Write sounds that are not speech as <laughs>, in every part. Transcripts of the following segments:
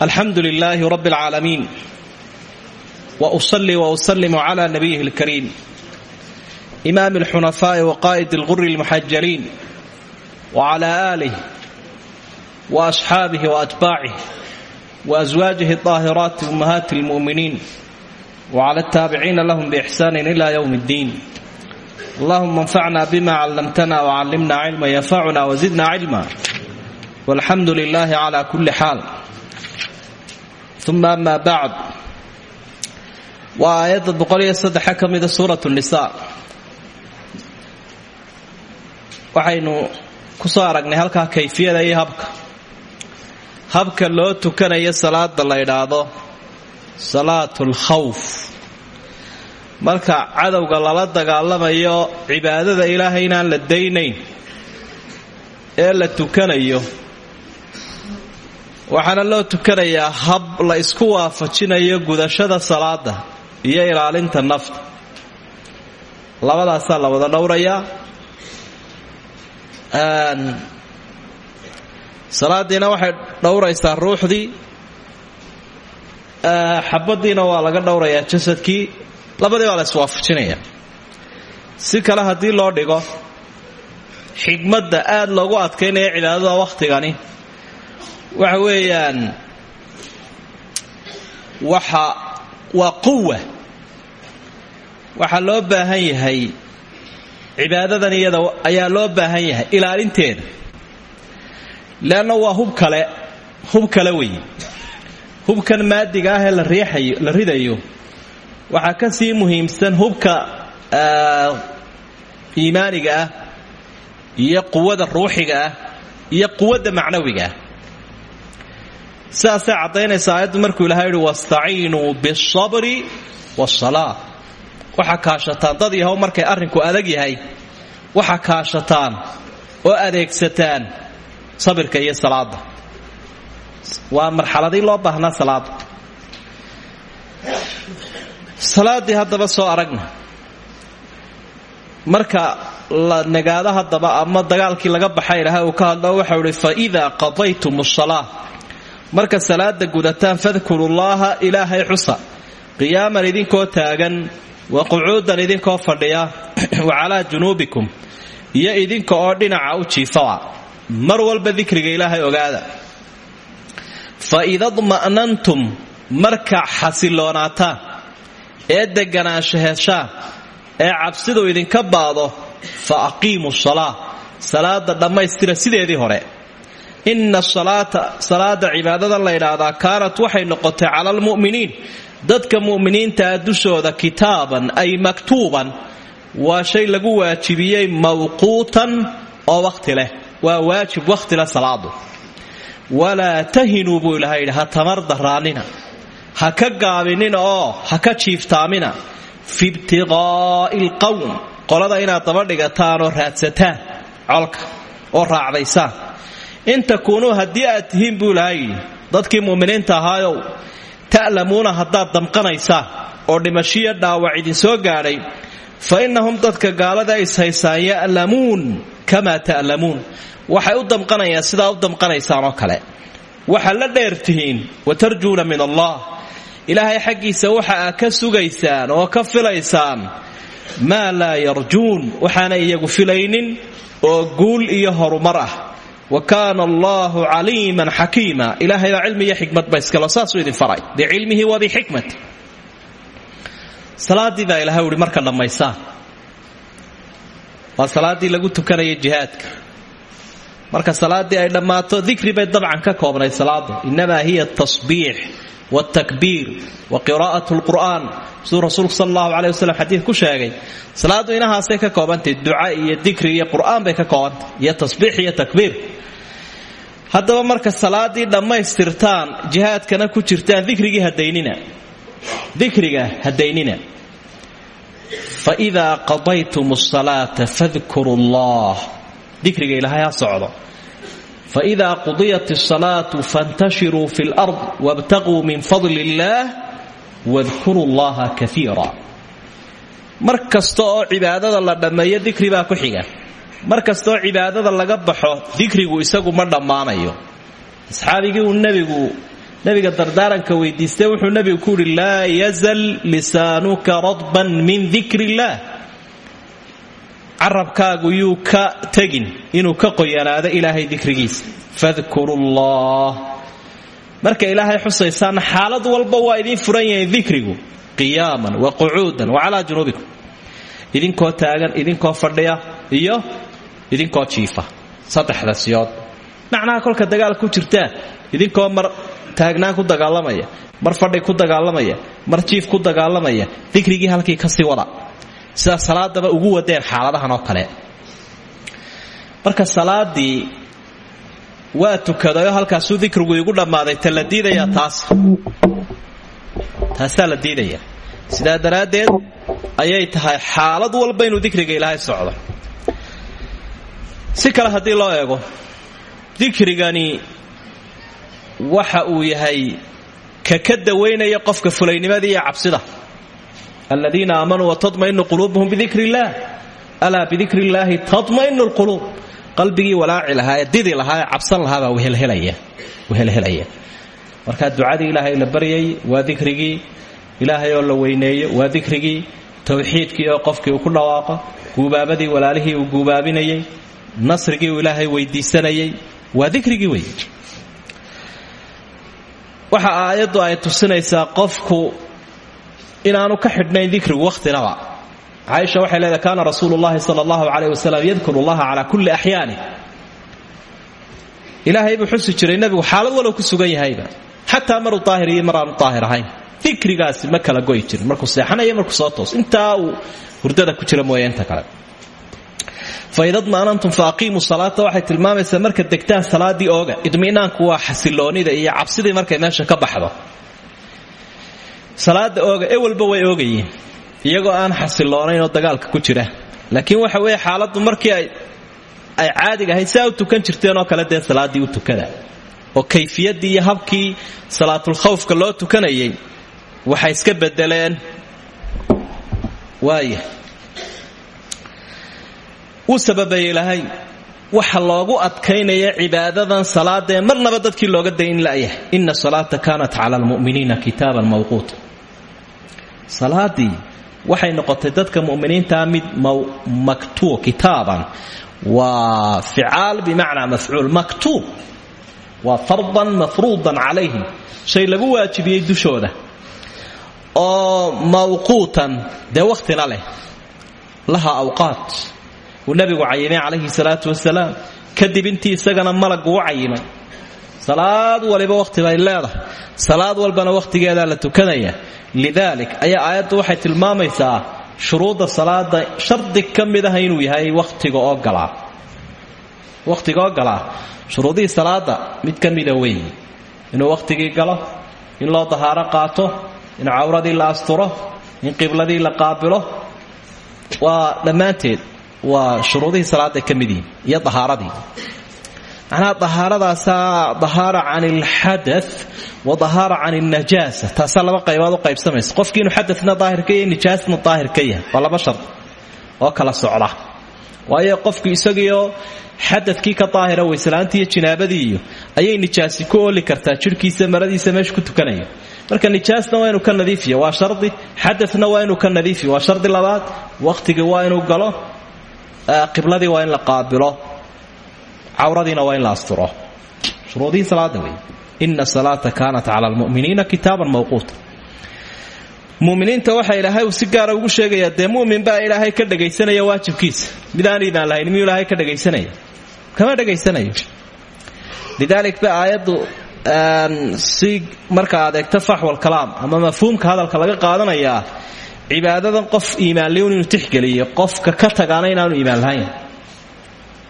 alxamdu lilaahi rabi alcaalamiin wa usalli wa usalimu cala nabiyihi alkariim imaami alxunafaa'i wa qaa'id alguri almuxajaliin wa cala aalih wa asxaabihi wa atbaacih wa aswaajihi aahiraati ummahaati almu'miniin wa cala ataabiciina lahum biixsaanin ila yowm اddiin allahuma anfacna bima callamtana wacallimna cilma yanfacuna wazidna cilma walxamdu lilaahi cala kulli xaal uma ama bacd waa aayadda boqoliyo saddexa ka mida suurat nisa waxaynu ku soo aragnay halkaa kayfiyada iyo habka habka loo tukanayo salaada la ydhaahdo salaatu lkhawf marka cadowga lala dagaalamayo cibaadada ilaahay inaan la daynayn ee la tukanayo waxaana loo tukanayaa hab la isku waafajinayo gudashada salaada iyo ilaalinta nafta. Labadaasaa la wada dhowrayaa salaadiina waxay dhowraysaa ruuxdii. Xabadiina waa laga dhowrayaa jasadkii. Labadii baa la iswaafajinaya si kale haddii loo dhigo xigmadda aada loogu adkaynaya cibaadada wakhtigani waxa weeyaan waxa waa quwa waxaa loo baahan yahay cibaadadan iyada ayaa loo baahan yahay ilaalinteeda. Leanna waa hub kale hub kale weeye hubkan maadiga ah ee la riixayo la ridayo waxaa ka sii muhiimsan hubka iimaaniga ah iyo quwada ruuxiga ah iyo quwadda macnawiga ah sidaasay caddaynaysa aayaddu markuu ilahay yihi wastaciinuu bialsabri waasalaa waxaa kaashataan dad yahow markay arrinku adag yahay waxaa kaashataan oo adeegsataan sabirka iyo salaada waa marxaladii loo baahnaa salaada salaaddii haddaba soo aragna marka la nagaado haddaba ama dagaalkii laga baxay ilahay uu ka hadlo waxau ihi fa idaa qadaytum asalaa marka salaada gudataan fadkuru llaaha ilaahay xusa. Qiyaaman idinkoo taagan wa qucuudan idinkoo fadhiya <clears throat> wa calaa junuubikum iyo idinka oo dhinaca u jiifaa mar walba dikriga ilaahay ogaada. Fa ida dma'nantum marka xasiloonaataan ee deganaansho heshaan ee cabsidu idinka baado fa aqiimu salaa salaada dhammaystira sideedii hore inna salaata salaada cibaadadan la ydhaahdaa kaanat waxay noqotay cala almu'miniin. Dadka mu'miniintaa dushooda kitaaban ay maktuuban waa shay lagu waajibiyey mawquutan oo wakhti leh. Waa waajib wakhti leh salaadu. Walaa tahinuu buu ilahay yidhi ha ha ka gaabinina oo ha ka jiiftaamina. Fi ibtiqaa'i alqowm qolada inaad daba dhigataan oo raadsataan colka oo raacdaysaan in takuunuu haddii aad tihiin buu ilahay dadkii mu'miniinta ahaayow ta'lamuuna haddaad damqanaysaan oo dhimashiyo dhaawac idin soo gaadhay fa innahum dadka gaalada ishaysaan ya'lamuun kamaa ta'lamuun. Waxay u damqanayaan sidaa u damqanaysaan oo kale. Waxaad la dheer wa tarjuuna min allah. Ilaahay xaggiisa waxa ka sugaysaan oo ka filaysaan maa laa yarjuun waxaanay iyagu filaynin oo guul iyo horumar ah wa kaana allaahu caliiman xakiima ilaahay baa cilmi iyo xikmad ba iskalo saasuu idin faray. Bicilmihi wa bixikmati salaaddii baa ilahay uhi marka dhammaysaan waa salaaddii lagu tukanayay jihaadka. Marka salaaddii ay dhammaato dikri bay dabcan ka koobnayd salaadu. Innamaa hiya tasbiix wtakbiir wa qiraa'at lqur'aan siduu rasuulku sal allahu caley waslem xadiid ku sheegay salaaddu inahaasay ka koobantahy duca iyo dikri iyo qur'aan bay ka koobantay iyo tasbiix iyo takbiir haddaba marka salaaddii dhammaystirtaan jihaadkana ku jirtaan dikrigii hadaynina dikriga hadaynina faidaa qadaytum asalaata fadkuru llah dikriga ilaahay ha socdo faida qudiyat asalaatu fantashiruu fi lard wabtaquu min fadli illaah wadkuru llaha kaiira mar kasta oo cibaadada la dhammeeyo dikri baa ku xiga. mar kastaoo cibaadada laga baxo dikrigu isagu ma dhammaanayo. Asxaabigii uu nebigu nabiga dardaaranka weydiistay wuxuu nabigu ku yidhi laa yazal lisaanuka radban min dikr illaah carabkaagu yuu ka tegin inuu ka qoyanaado ilaahay dikrigiisa. Fadkuru llah marka ilaahay xusaysaan xaalad walba waa idiin furan yahay dikrigu. Qiyaaman wa qucuudan wa calaa junuubikum. Idinkoo taagan idinkoo fadhiya iyo idinkoo jiifa. Saddexda siyood macnaha kolka dagaal ku jirtaan idinkoo mar taagnaan ku dagaalamaya mar fadhi ku dagaalamaya mar jiif ku dagaalamaya dikrigii halkii ka sii wada sidaa salaadaba ugu wadeen xaaladahan oo kale. Marka salaadii waa tukadayo halkaasuu dikrigu igu dhammaaday ta la diidayaa taas. Taasaa la diidaya sidaa daraaddeed ayay tahay xaalad walba inuu dikriga ilaahay socdo. Si kale haddii loo eego dikrigani waxa uu yahay ka ka dawaynaya qofka fulaynimada iyo cabsida aladiina aamanuu watadmainu quluubuhum bidikri illaah alaa bidikri illaahi tadmainu lquluub qalbigii walaaci lahaa ee didi lahaa ee cabsan lahaabaa wehelhelaya markaa ducadii ilaahay la baryay waa dikrigii ilaahay oo la weyneeyo waa dikrigii towxiidkii oo qofkii uu ku dhawaaqo guubaabadii walaalihii uu guubaabinayay nasrigii uu ilaahay weydiisanayay waa waxa aayaddu ay tusinaysaa qofku inaanu ka xidhnayn dikrigu wakhtinaba caaisha waxay leedahay kaana rasuulu llahi sala allahu calayh wasalam yadkuru kulli axyaani ilaahay buu xusi jiray nebigu xaalad walow ku sugan yahayba. Xataa maruu daahir iyo mar aanu ahayn. Dikrigaasi ma kala goyi jirin. Markuu seexanaya markuu soo toos. Intaa uu hurdada ku jira mooye inta kale faidadmaanantum fa aqiimu salaata waxay tilmaamaysaa marka degtaan salaadii ooga. Idminaanku waa xasiloonida iyo cabsidii markay meesha ka baxdo salaada ooga ewalba way oogayeen iyagoo aan xasiloonayn oo dagaalka ku jira. Laakiin waxa weeye xaaladdu markii ay caadiga ahayd si a u tukan jirteen oo kale dee salaaddii u tukada. Oo kayfiyaddii iyo habkii salaatulkhawfka loo tukanayay waxay iska bedeleen waaya wuu sababayay ilaahay. Waxa loogu adkaynaya cibaadadan salaadaee marnaba dadkii looga dayn la'yahay ina salaata kaanat cala almu'miniina kitaaban mawquuta salaadii waxay noqotay dadka mu'miniintaa mid maktuub kitaaban. Waa ficaal bimacnaa mafcuul maktuub. Waa fardan mafruudan calayhim. Shay lagu waajibiyey dushooda. Oo mawquutan dee wakhtina leh. Laha awqaat. Uu nabigu cayimay calayhi salaatu wasalaam. Kadib intii isagana malagu u cayimay salaad waliba wakhti bay leedahay. Salaad walbana wakhtigeedaa la tukanaya. Lidaalik ayaa aayaddu waxay tilmaamaysaa shuruudda salaada shardi ka mid ah inuu yahay wakhtiga oo galaa wakhtiga oo galaa shuruudihii salaada mid ka mida weeye inuu wakhtigii galo in loo dahaaro qaato in cawradii la asturo in qibladii la qaabilo waa dhammaanteed waa shuruudihii salaada ka mid yihiin iyo dahaaradii macnaha dahaaradaasaa dahaara can ilxada wa dahaara can ilnajaasa taasaa laba qaybood u qaybsamaysa qofkii inuu xadana daahir ka yahay nijaasna daahir ka yahay waa laba shard oo kala socda waayo qofku isagiioo xadadkii ka daahira wayslaantii iyo jinaabadii iyo ayay nijaasi ku ooli kartaa jidhkiisa maradiisa meesha ku tukanaya marka nijaasna waa inuu ka nadiifiya waa shardi xadana waa inuu ka nadiifiya waa shardi labaad wakhtigii waa inuu galo qibladii waa in la qaabilo cawradiina waa in la asturo. Shuruudihii salaada wey ina salaata kaanat cala almuminiina kitaaban mawquuta. Muminiinta waxa ilaahay uu si gaara ugu sheegayaa dee mumin baa ilaahay ka dhagaysanaya waajibkiisa. Mid aan iimaan lahayn ilaahay ka dhagaysanaya? Kama dhagaysanayo lidaalik ba aayaddu si marka aad eegto faxwal kalaam ama mafhuumka hadalka laga qaadanayaa cibaadadan qof iimaanliun inuu tixgeliyo qofka ka tagaana inaanu iimaan lahayn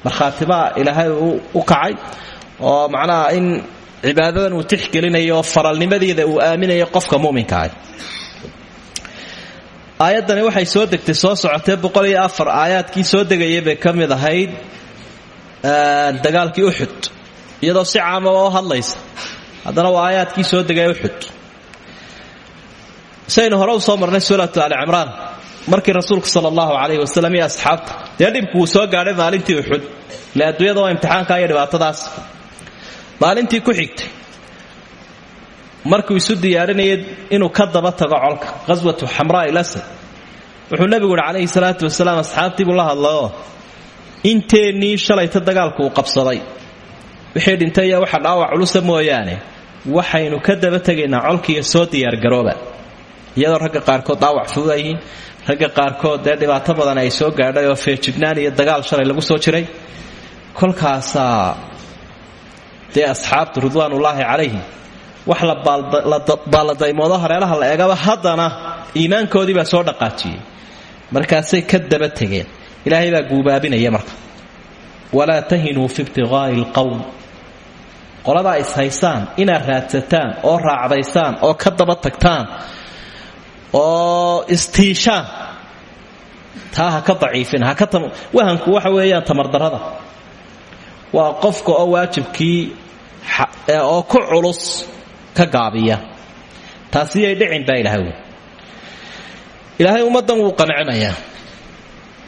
markhaatibaa ilaahay u kacay oo macnaha in cibaadadan uu tixgelinayo faralnimadeeda uu aaminayo qofka muminka ah. Aayaddani waxay soo degtay soo socotee boqol iyo afar. Aayaadkii soo degayay bay ka mid ahayd dagaalkii uxud iyadoo si caamaba oo hadlaysa haddana waa aayaadkii soo degay uxud saynu hore soo marnay suuratu ali cimraan markii rasuulku sala allahu calayhi wasalam iyo asxaabta dee dhibku soo gaadhay maalintii uxud ile adduunyada waa imtixaanka iyo dhibaatadaas. Maalintii ku xigtay. Markuu isu diyaarinaya inuu ka daba tago colka qaswatu xamraa ilasad wuxuu nebigu yidhi calayhi salaatu wasalaam asxaabtiibuu la hadlayoo inteennii shalayta dagaalku uu qabsaday. Wixii dhintay waxa dhaawac culusa mooyaane. Waxaynu ka daba tegaynaa colkiiyo soo diyaargarooba. Iyadoo ragga qaarkood dhaawac fudayihiin ragga qaarkood dee dhibaato badan ay soo gaadhay oo feejignaan iyo dagaal shalay lagu soo jiray. Kolkaasaa dee asxaabtu ridwaanullaahi calayhim wax la baalladaymoodoo hareeraha la eegaba haddana iimaankoodii baa soo dhaqaajiyey. Markaasay ka daba tegeen. Ilaahay baa guubaabinaya marka. Walaa tahinuu fi ibtiqaa'i alqowm qoladaa is haysaan inaad raadsataan oo raacdaysaan oo ka daba tagtaan oo istiishaan taa ha ka daciifin wahanku waxa weeyaan tamardarrada. Waa qofka oo waajibkii oo ku culus ka gaabiya. Taasiyay dhicin baa ilahay ilaahay ummaddan wuu qancinayaa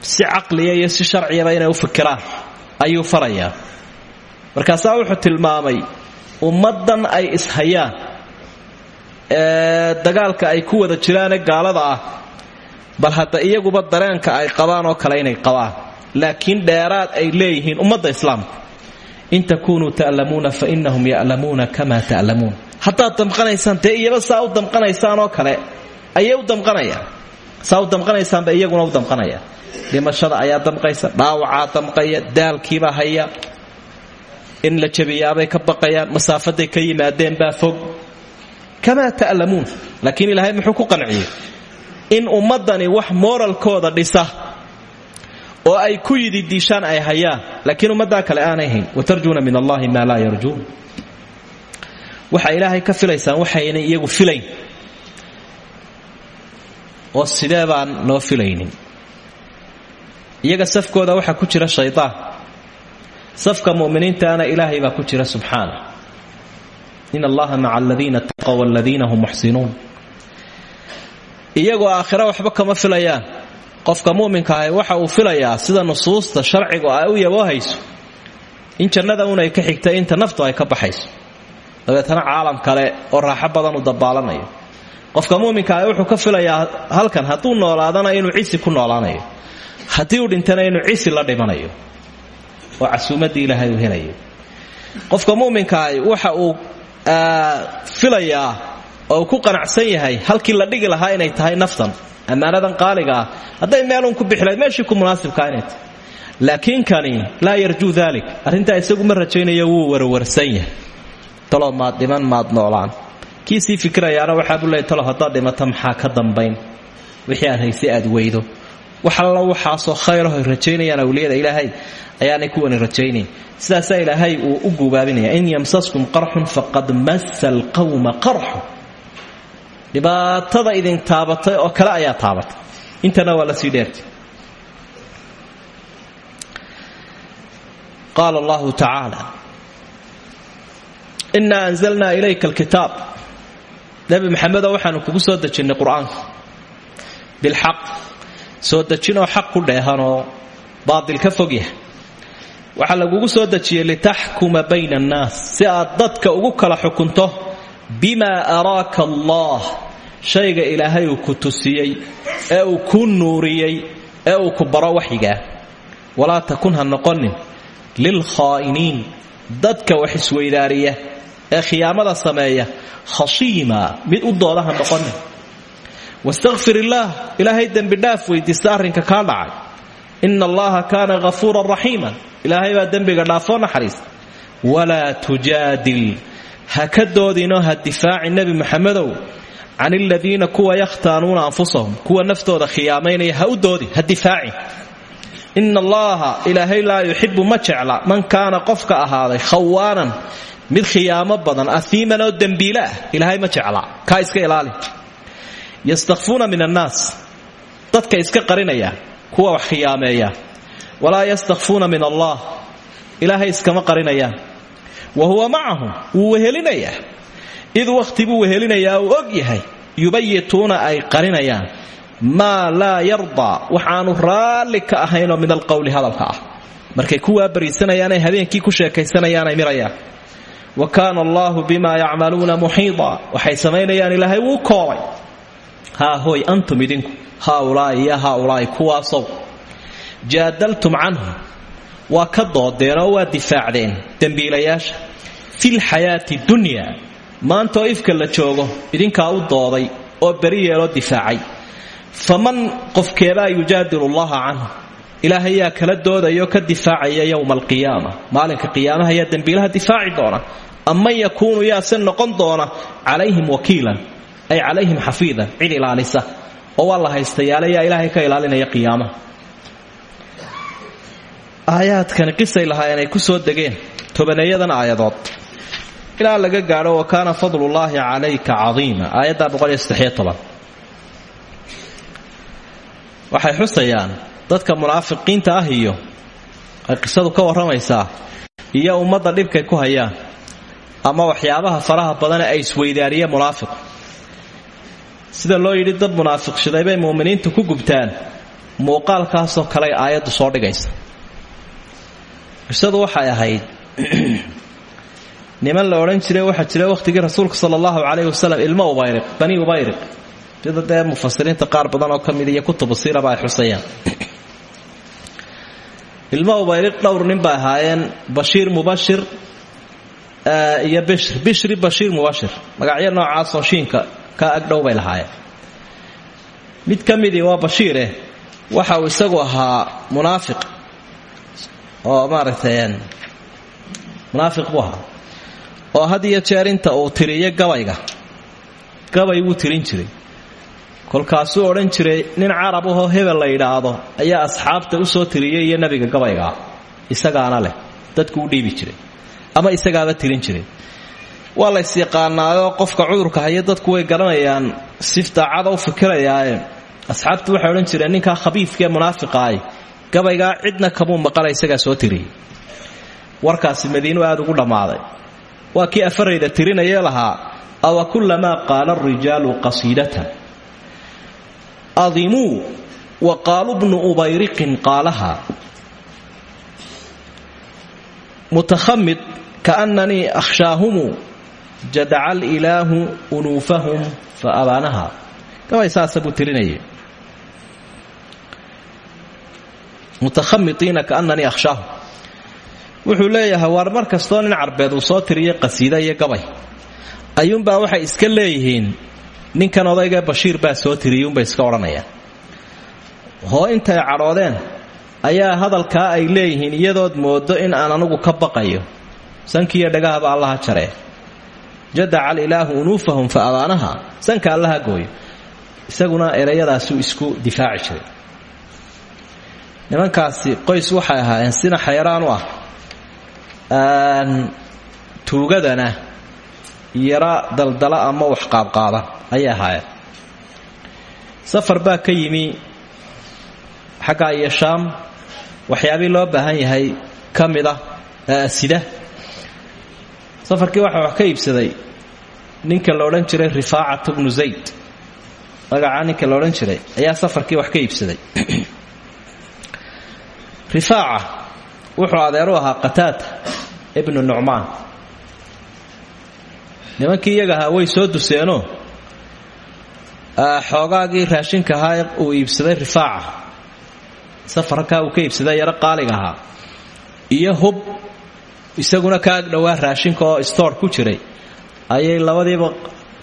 si caqliya iyo si sharciyaba inay u fikiraan ayuu farayaa. Markaasaa wuxuu tilmaamay ummaddan ay ishayaan dagaalka ay ku wada jiraane gaalada ah. Bal hadda iyaguba dareenka ay qabaan oo kale inay qabaan. Laakiin dheeraad ay leeyihiin ummadda islaamku in takunuu ta'lamuuna fa inahum ya'lamuuna kama ta'lamuun. Haddaad damqanaysaan dee iyaba saa u damqanaysaan oo kale? Ayay u damqanayaan. Saa u damqanaysaanba iyaguna u damqanayaan. Dhimashada ayaa damqaysa dhaawacaa damqaya daalkiibaa haya. In la jabiyaabay ka baqayaan masaafaday ka yimaadeenbaa fog kamaa ta'lamuun. Laakiin ilaahay muxuu ku qanciyey? In ummaddani wax mooralkooda dhisa oo ay ku yidi diishaan ay hayaan laakiin ummaddaa kale aanay hayn. Watarjuuna min allahi maa laa yarjuun. Waxa ilaahay ka filaysaan waxayna iyagu filayn. Oo sidee baan noo filaynin? Iyaga safkooda waxaa ku jira shaydaan safka mu'miniintaana ilaahay baa ku jira subxaana in allaha maca aladiina taqow waladiina hum muxsinuun iyagoo aakhira waxba kama filayaan qofka mu'minka ahi waxa uu filayaa sida nusuusta sharcigu ay u yaboohayso in jannada unay ka xigtay inta naftu ay ka baxayso. Dabeetana caalam kale qofka mu'minka ahi wuxuu ka filayaa halkan hadduu noolaadana inuu cisi ku noolaanayo. Haddii uu dhintana inuu cisi la dhimanayo. Oo casuumaddii ilaahay uu helayo. Qofka mu'minkaahi waxa uu filayaa oo ku qanacsan yahay halkii la dhigi lahaa inay tahay naftan ammaanadan qaaliga ah hadday meelun ku bixilayd meeshii ku munaasibkaa inay tahay. Laakiin kani laa yarjuu dalik arrintaa isagu ma rajaynayo wuu warwarsan yahay. Talow maad dhiman maad noolaan. Kii sii fikirayaana waxaa buu talow haddaad dhimata maxaa ka dambayn? Wixii aad haysay aad weydo wax alla waxaasoo khayrahoy rajaynayaan awliyada ilaahay ayaanay kuwani rajaynayn sidaasaa ilaahay uu u gubaabinaya in yamsaskum qarxun faqad massa alqawma qarxun dhibaatada idin taabatay oo kale ayaa taabatay. Intana waa la sii dheertay. Qaala allahu tacaala inaa anzalnaa ilayka alkitaab. Nebi maxamedo waxaanu kugu soo dejinnay qur'aanka. Bilxaq soo dejinoo xaq ku dheehanoo baatil ka fog yahay. Waxaa lagugu soo dejiyey litaxkuma bayna annaas si aad dadka ugu kala xukunto bimaa araaka allah shayga ilaahay uu ku tusiyey ee uu ku nuuriyey ee uu ku baro waxyigaa walaa takun ha noqonin lilkhaa'iniin dadka wax isweydaariya ee khiyaamada sameeya khashiima mid u dooda ha noqonin wastakfir illaah ilaahay dembidhaaf weydiista arrinka kaa dhacay. Ina allaha kaana hafuuran raxiiman ilaahay baa dembiga dhaafoo naxariista walaa tujaadil. Ha ka doodinoo ha difaaci nebi muxamedow can aladiina kuwa yakhtaanuuna anfusahum kuwa naftooda khiyaamaynaya ha u doodi ha difaacin ina allaha ilaahay laa yuxibu ma jecla man kaana qofka ahaaday khawaanan mid khiyaamo badan ahiiman oo dembiile ah ma jecla kaa yastakfuuna min annaas. Dadka iska qarinaya kuwa wax khiyaameeya walaa yastakfuuna min allah. Ilaahay iskama qarinayaan wa huwa macahum wuu wehelinayaa. Id wakhti buu wehelinayaa og yahay. Yubayituuna ay qarinayaan. Maa laa yardaa waxaanu raalli ka ahaynoo min alqowli hadalka ah. Markay kuwaa bariisanayaanay habeenkii ku sheekaysanayaan ay mirayaan. Wa kaana allaahu bimaa yacmaluuna muxiida waxay samaynayaan ilaahay wuu koobay haa hooy antum idinku. Haaulaai iyo haaulaai kuwaasow. Jaadaltum canhum. Waa ka doodeen oo waa difaacdeen. Dembiilayaasha. Filxayaati dunya. Maantaoo ifka la joogo idinkaa u dooday oo beri yeeloo difaacay. Faman qofkeebaa yujaadilu allaha canhu. Ilaahay kala doodayao ka difaacaya yowma alqiyaama maalinka qiyaamaha yaa dembiilaha difaaci doona. Aman yakuunu yaase noqon doona calayhim wakiilan ay calayhim xafiidan cid ilaalisa. Oo waa la haystayaale yaa ilaahay ka ilaalinaya qiyaamaha aayaadkani qisay lahaayeen ay ku soo degeen tobaneeyadan aayadood. Ilaa laga gaadho wa kaana fadlullaahi calayka cadiima. Aayadda waxay xusayaan dadka munaafiqiinta ah iyo ay qisadu ka warramaysaa iyo ummadda dhibkay ku hayaan ama waxyaabaha faraha badane ay isweydaariyeen munaafiq sida loo yidhi dad munaafiqshaday bay mu'miniintu ku gubtaan. Muuqaalkaasoo kale aayaddu soo dhigaysa. Qisadu waxay ahayd <clears throat> niman la odhan jiray waxaa jira wakhtigii rasuulka sala allahu calayhi wasalam ilmo ubayriq bani ubayriq. Sida dee mufasiriinta qaar badan oo ka mid iyo kutubu siiraba ay <clears throat> ubayriq dhowr nin bay ahaayeen bashiir mubashir iyo bishr bishri bashiir mubashir magacyo noocaasoo shiinka ka agdhow bay lahaayeen. Mid ka midii waa bashiireh waxa uu isagu ahaa munaafiq. Oo maaragtay munaafiq buu ahaa. Oo had iyo jeer inta uu tiriyo gabayga gabay wuu tirin jiray. Kolkaasuu odhan jiray nin carab ahoo hebel la yidhaahdo ayaa asxaabta u soo tiriyay iyo nebiga gabaygaa isagaana leh dadku u dhiibi jiray. Ama isagaaba tirin jiray waa la ysyaqaanaayoo qofka cudurka haya dadku way garanayaan siftaacada u fikirayaae asxaabtu waxay odhan jireen ninkaa khabiifkaee munaafiqaay gabaygaa cidna kamuu maqala isagaa soo tiriyey warkaasi madiinu aad ugu dhammaaday. Waa kii afarayda tirinayee lahaa awa kullamaa qaala arijaalu qasiidatan. Adimuu wa qaalu bnu ubayriqin qaalaha mutahamid kaannanii akhshaahumu jadaca alilaahu unuufahum fa abaanaha. Gabay saasa buu tirinayay. Mutahamitiina wuxuu leeyahay waar mar kastoo nin carbeed uu soo tiriyay qasiida iyo gabay ayuunbaa waxay iska leeyihiin ninkan odayga bashiir baa soo tiriyuunbay iska odhanayaan. Hoo intay cadhoodeen ayaa hadalkaa ay leeyihiin iyadood moodo in aan anugu ka baqayo sankiiyo dhagahaba allaha jaree jadaca alilaahu unuufahum fa abaanaha. Sanka allaha gooyo isaguna erayadaasuu isku difaaci jiray. Nimankaasi qoys waxay ahaayeen sina xayraan u ah. Tuugadana yara daldala ama wax qaabqaada ayay ahaayeen. Safar baa ka yimi xaggaa iyo shaam. Waxyaabii loo baahan yahay ka mid ah sida safarkii waxaa wax ka iibsaday ninka la odhan jiray rifaacatu bnu zayd. Magacaa ninka la jiray ayaa safarkii wax ka iibsaday. <clears throat> Rifaaca wuxuu adeeru ahaa qataata ibnu nucmaan. Nimankii iyaga ahaa way soo duseenoo xoogaagii raashinka ahaa uu iibsaday rifaaca. Safarkaa uu ka iibsaday yaro qaaliga ahaa. Iyo hub isaguna ka agdhowaa raashinka oo stoor ku jiray. Ayay labadiiba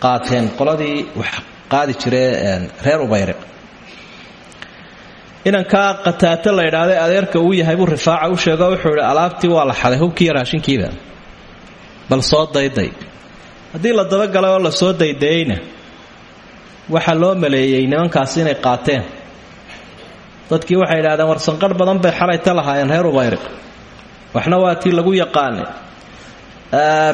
qaateen qoladii wax qaadi jiree reer ubayriq inankaa qataato la ydhaahday adeerka uu yahay buu rifaaca u sheego wuxuu idhi alaabtii waa la xaday hubkiiyo raashinkiiba. Bal soo dayday. Haddii la dabagalay oo la soo daydayeyna waxaa loo maleeyey nimankaasi inay qaateen. Dadkii waxay idhahdeen war sanqarh badan bay xalayta lahaayeen reer ubayriq waxna waa tii lagu yaqaanay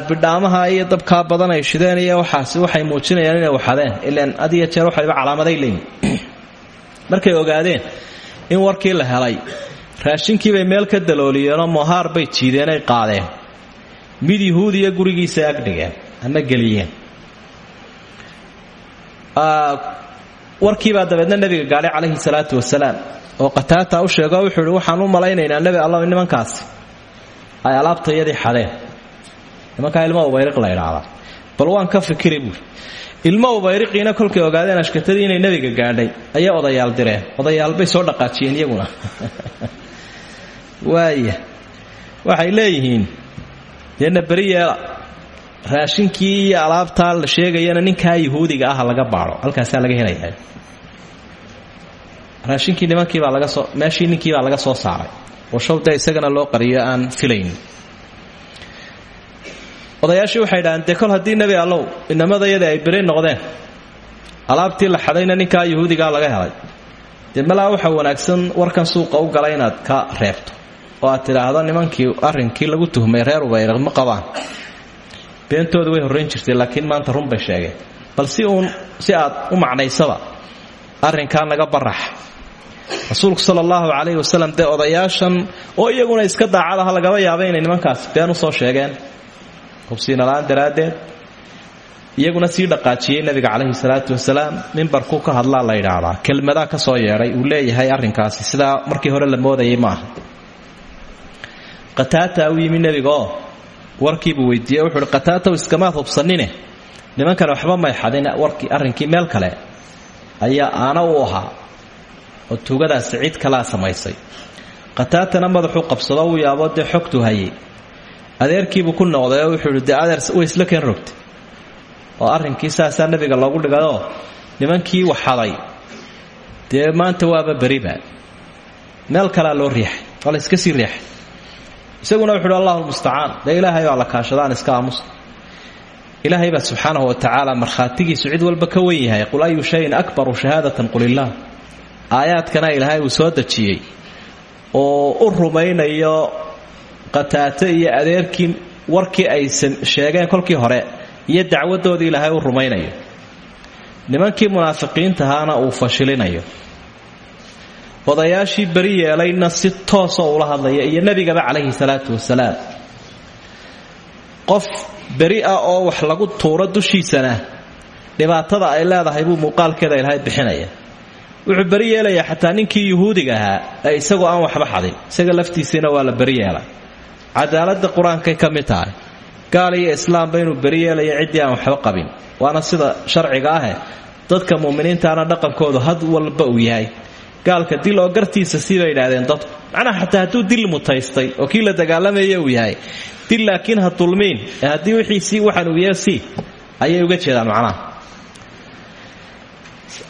bidhaamaha iyo dabkaa badan ay shideen iyo waxaasi waxay muujinayaan inay waxadeen ilaan had jeer waxayba calaamaday leeyihiin <clears throat> markay ogaadeen in warkii la helay raashinkiibay meel ka dalooliyeenoo mohaar bay jiideenay qaadeen. Mid yuhuudiya gurigiisa agdhigeen ama geliyeen. Warkiibaa dabeedna nebiga gaadhay calayhi salaatu wasalaam. Oo qataata u sheego wuxuu ihi waxaan u malaynaynaa nebi alla nimankaasi ay alaabtayadii xadeen nimankaa ilmo ubayriq la idhaahdaa bal waan ka fikiri buuri ilmo ubayriqiina kolkay ogaadeen ashkatadii inay nebiga gaadhay. Ayay odayaal direen. Odayaalbay soo dhaqaajiyeen iyaguna. <laughs> Waaya waxay leeyihiin deena beri raashinkii iyo la sheegayana ninkaa yahuudiga ah laga baado halkaasaa laga helaya raashinkii nimankiibaa laga soo meeshii ninkiibaa laga soo saaray oo shawda isagana loo qariyo aan filayn. Odayaashii waxay idhahdeen dee kol haddii nebi allow inamadayada ay beri noqdeen alaabtii la xadayna ninkaa yahuudigaa laga helay. Dee malaa waxa wanaagsan warkan suuqa u gala inaad ka reebto oo aad tidhaahdo nimankii arrinkii lagu tuhmay reer ubayriq ma qabaan. Beentooda way horrayn jirtay laakiin maanta run bay sheegeen. Bal si uun si aad u macnaysaba arrinkaa naga barax rasuulku sala allahu calayhi wasalam dee odayaashan oo iyaguna iska daacadaha lagaba yaaba inay nimankaas been u soo sheegeen. Hubsiinala-aan daraaddeed iyaguna sii dhaqaajiyey nabiga calayhi salaatu wasalaam mimbarkuu ka hadlaa la yidhaahdaa. Kelmadaa ka soo yeedhay uu leeyahay arrinkaasi sidaa markii hore la moodayay maaha qataata u yimi nebigaoo warkiibuu weydiiyey wuxuuhi qataataw iskamaad hubsanine? Nimankan waxba may xadin warkii arrinkii meel kale. Ayaa aana u ahaa oo tuugadaasi cid kalaa samaysay. Qataatana madaxuu qabsado uu yaabo dee xogtuu hayay. Adeerkiibuu ku noqday wuxuu ihi dee adeer isla keen rogtay. Oo arrinkii saasaa nebiga loogu dhigayoo nimankii waxaday dee maanta waaba beriba meel kalea loo riixay waa iska sii riixay. Isaguna wuxu allahu lmustacaan dee ilaahay baa la kaashadaan iska aamusa ilaahay baa wa tacaala markhaatigiisu cid walba ka wen yahay. Qul ayu shayin akbaru shahaadatan qul aayaadkana ilaahay uu soo dejiyey oo u rumaynayo qataate iyo adeerkii warkii ay sheegeen kolkii hore iyo dacwadoodii ilaahay u rumaynayo. Nimankii munaafiqiintahaana uu fashilinayo. Odayaashii beri yeelayna si toosoo ula hadlaya iyo nebigaba calayhi salaatu wasalaam. Qof beri ah oo wax lagu tuuro dushiisana dhibaatada ay leedahay buu muuqaalkeeda ilaahay bixinaya wuxuu beri yeelayaa xataa ninkii yuhuudiga ahaa ee isagoo aan waxba xadin. Isaga laftiisiina waa la beri yeela cadaaladda qur'aankay ka mid tahay. Gaal iyo islaamba inuu beri yeelaya ciddii aan waxba qabin. Waana sida sharciga ahe dadka mu'miniintaana dhaqankoodu had walba uu yahay. Gaalka dil oo gartiisa siibay idhaahdeen dadku. Macnaha xataa hadduu dil mutaystay oo kii la dagaalamaya yahay. Dil laakiin ha dulmiin. Ee haddii wixiisii waxaan uu yahay sii ayay uga jeedaan macnaha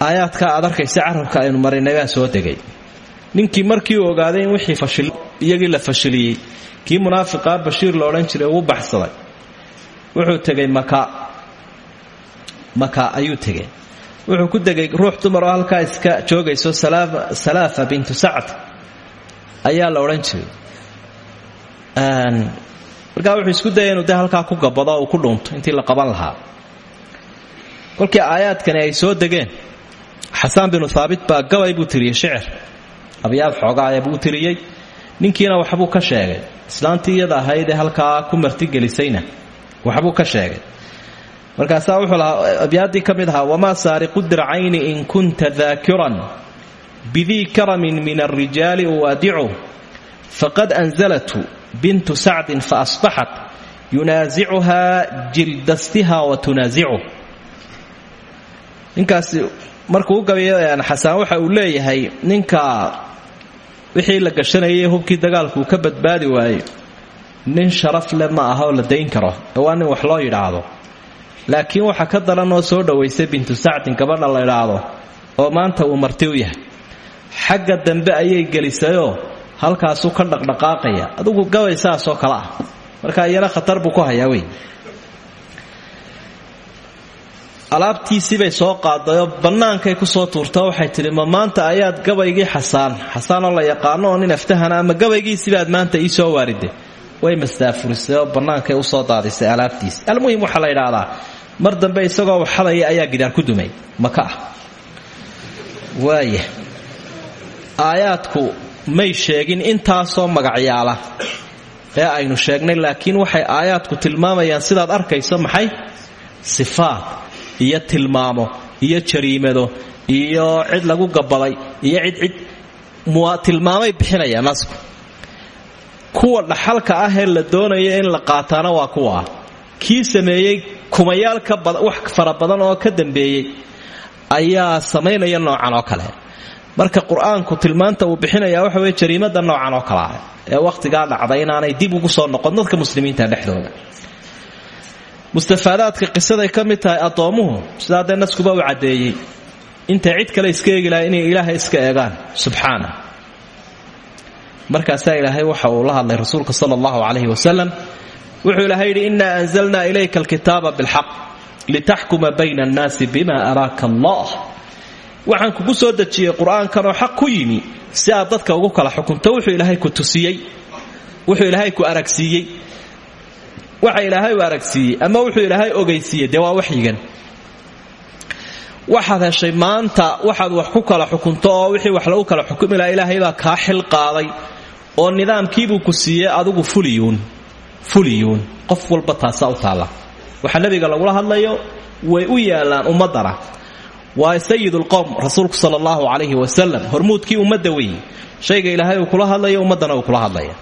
aayaadka aad arkaysa carabka aynu marinay baa soo degay. Ninkii markii uu ogaaday in wixii iyagii la fashiliyey kii munaafiqaa bashiir odhan jiray uu baxsaday. Wuxuu tegay maka maka ayuu tegay. Wuxuu ku degay ruux dumar oo halkaa iska joogayso salaafa bintu sacd. Ayaa la odhan jiray. Markaa wuxuu isku dayay inuu de halkaa ku gabado uu ku dhuunto intii la qaban lahaa. Kolkii aayaadkani ay soo degeen xasaan binu haabit baa gabay buu tiriyey shicir. Abyaad xoogaaya buu tiriyey. Ninkiina waxbuu ka sheegay. Islaantii iyada ahayd ee halkaa ku martigelisayna waxbuu ka sheegay. Markaasaa wuxuu lahaa abyaaddii ka mid ahaa wamaa saariqu in kunta daakiran bidii karamin min alrijaali uwaadicu. Faqad anzalatu bintu sacdin faasbaxat yunaasicuhaa jildastiha wa tunaasicu ninkaasi markuu u gabayay xasaan waxa uu leeyahay ninka wixii la gashanayay hubkii dagaalku uu ka badbaadi waaye nin sharaf le ma aha oo la dayn karo. Ee waa nin wax loo yidhaahdo. Laakiin waxa ka daran oo soo dhowaysay bintu sacdin gabadha la idhaahdo oo maanta uu marti u yahay. Xagga dambe ayay gelisayoo halkaasuu ka dhaqdhaqaaqaya. Adugu gabay saasoo kale ah. Marka iyana khatar buu ku hayaa wey alaabtiisibay soo qaadayoo bannaankay ku soo tuurta waxay tidhi ma maanta ayaad gabaygii xasaan. Xasaanoo la yaqaano oo nin aftahana ama gabaygiisibaad maanta ii soo waariday way mastaafurisay oo bannaankay u soo daadisay alaabtiisi almuhim waxaa la yidhaahdaa mar dambe isagoo waxadaya ayaa gidaar ku dumay. Maka ah. Waaya may sheegin intaasoo magacyaala. Ee aynu sheegnay laakiin waxay aayaadku tilmaamayaan sidaad arkayso maxay? Sifaad iyo tilmaamo iyo jariimado iyo cid lagu gabaday iyo cid cid tilmaamay bixinaya nasku kuwa dhaxalka ah ee la doonaya in la qaataana waa kuwa kii sameeyey wax fara oo ka dambeeyey ayaa samaynaya noocan oo kale. Marka qur'aanku tilmaanta uu bixinaya waxa weye jariimada noocan oo kale ah ee wakhtigaa dhacday inaanay dib ugu soo noqon dadka muslimiinta dhexdooda mustafaadaadka qisaday ka mid tahay addoomuhu sidaa dee naskuba u caddeeyey. Intay cid kale iska eegi inay ilaahay iska eegaan? Subxaana markaasaa ilaahay waxa uu la hadlay rasuulka sala allahu calayhi wasalam wuxuu ilaahay yidhi innaa anzalnaa ilayka alkitaaba bilxaq litaxkuma bayna annaasi bima araaka allah. Waxaan kugu soo dejiyey qur'aankanoo xaq ku yimi si aad dadka ugu kala xukunto wuxuu ilaahay ku tusiyey wuxuu ilaahay ku aragsiiyey waxa ilaahay u aragsiiyey ama wuxuu ilaahay ogeysiiyey dee waxyigan. Waxaad heshay maanta waxaad wax ku kala xukunto oo wixii wax lagu kala xukumi laha ilaahay baa kaa xil qaaday oo nidaamkiibuu ku siiyey adigu fuliyuun fuliyuun. Qof walba taasaa u taalla. Waxa nabiga lagula hadlayo way u yaalaan ummadana waa sayidulqowm rasuulku sala allahu calayhi wasalam hormuudkii ummadda weeye shayga ilaahay uu kula hadlayo ummaddana uu kula hadlaya.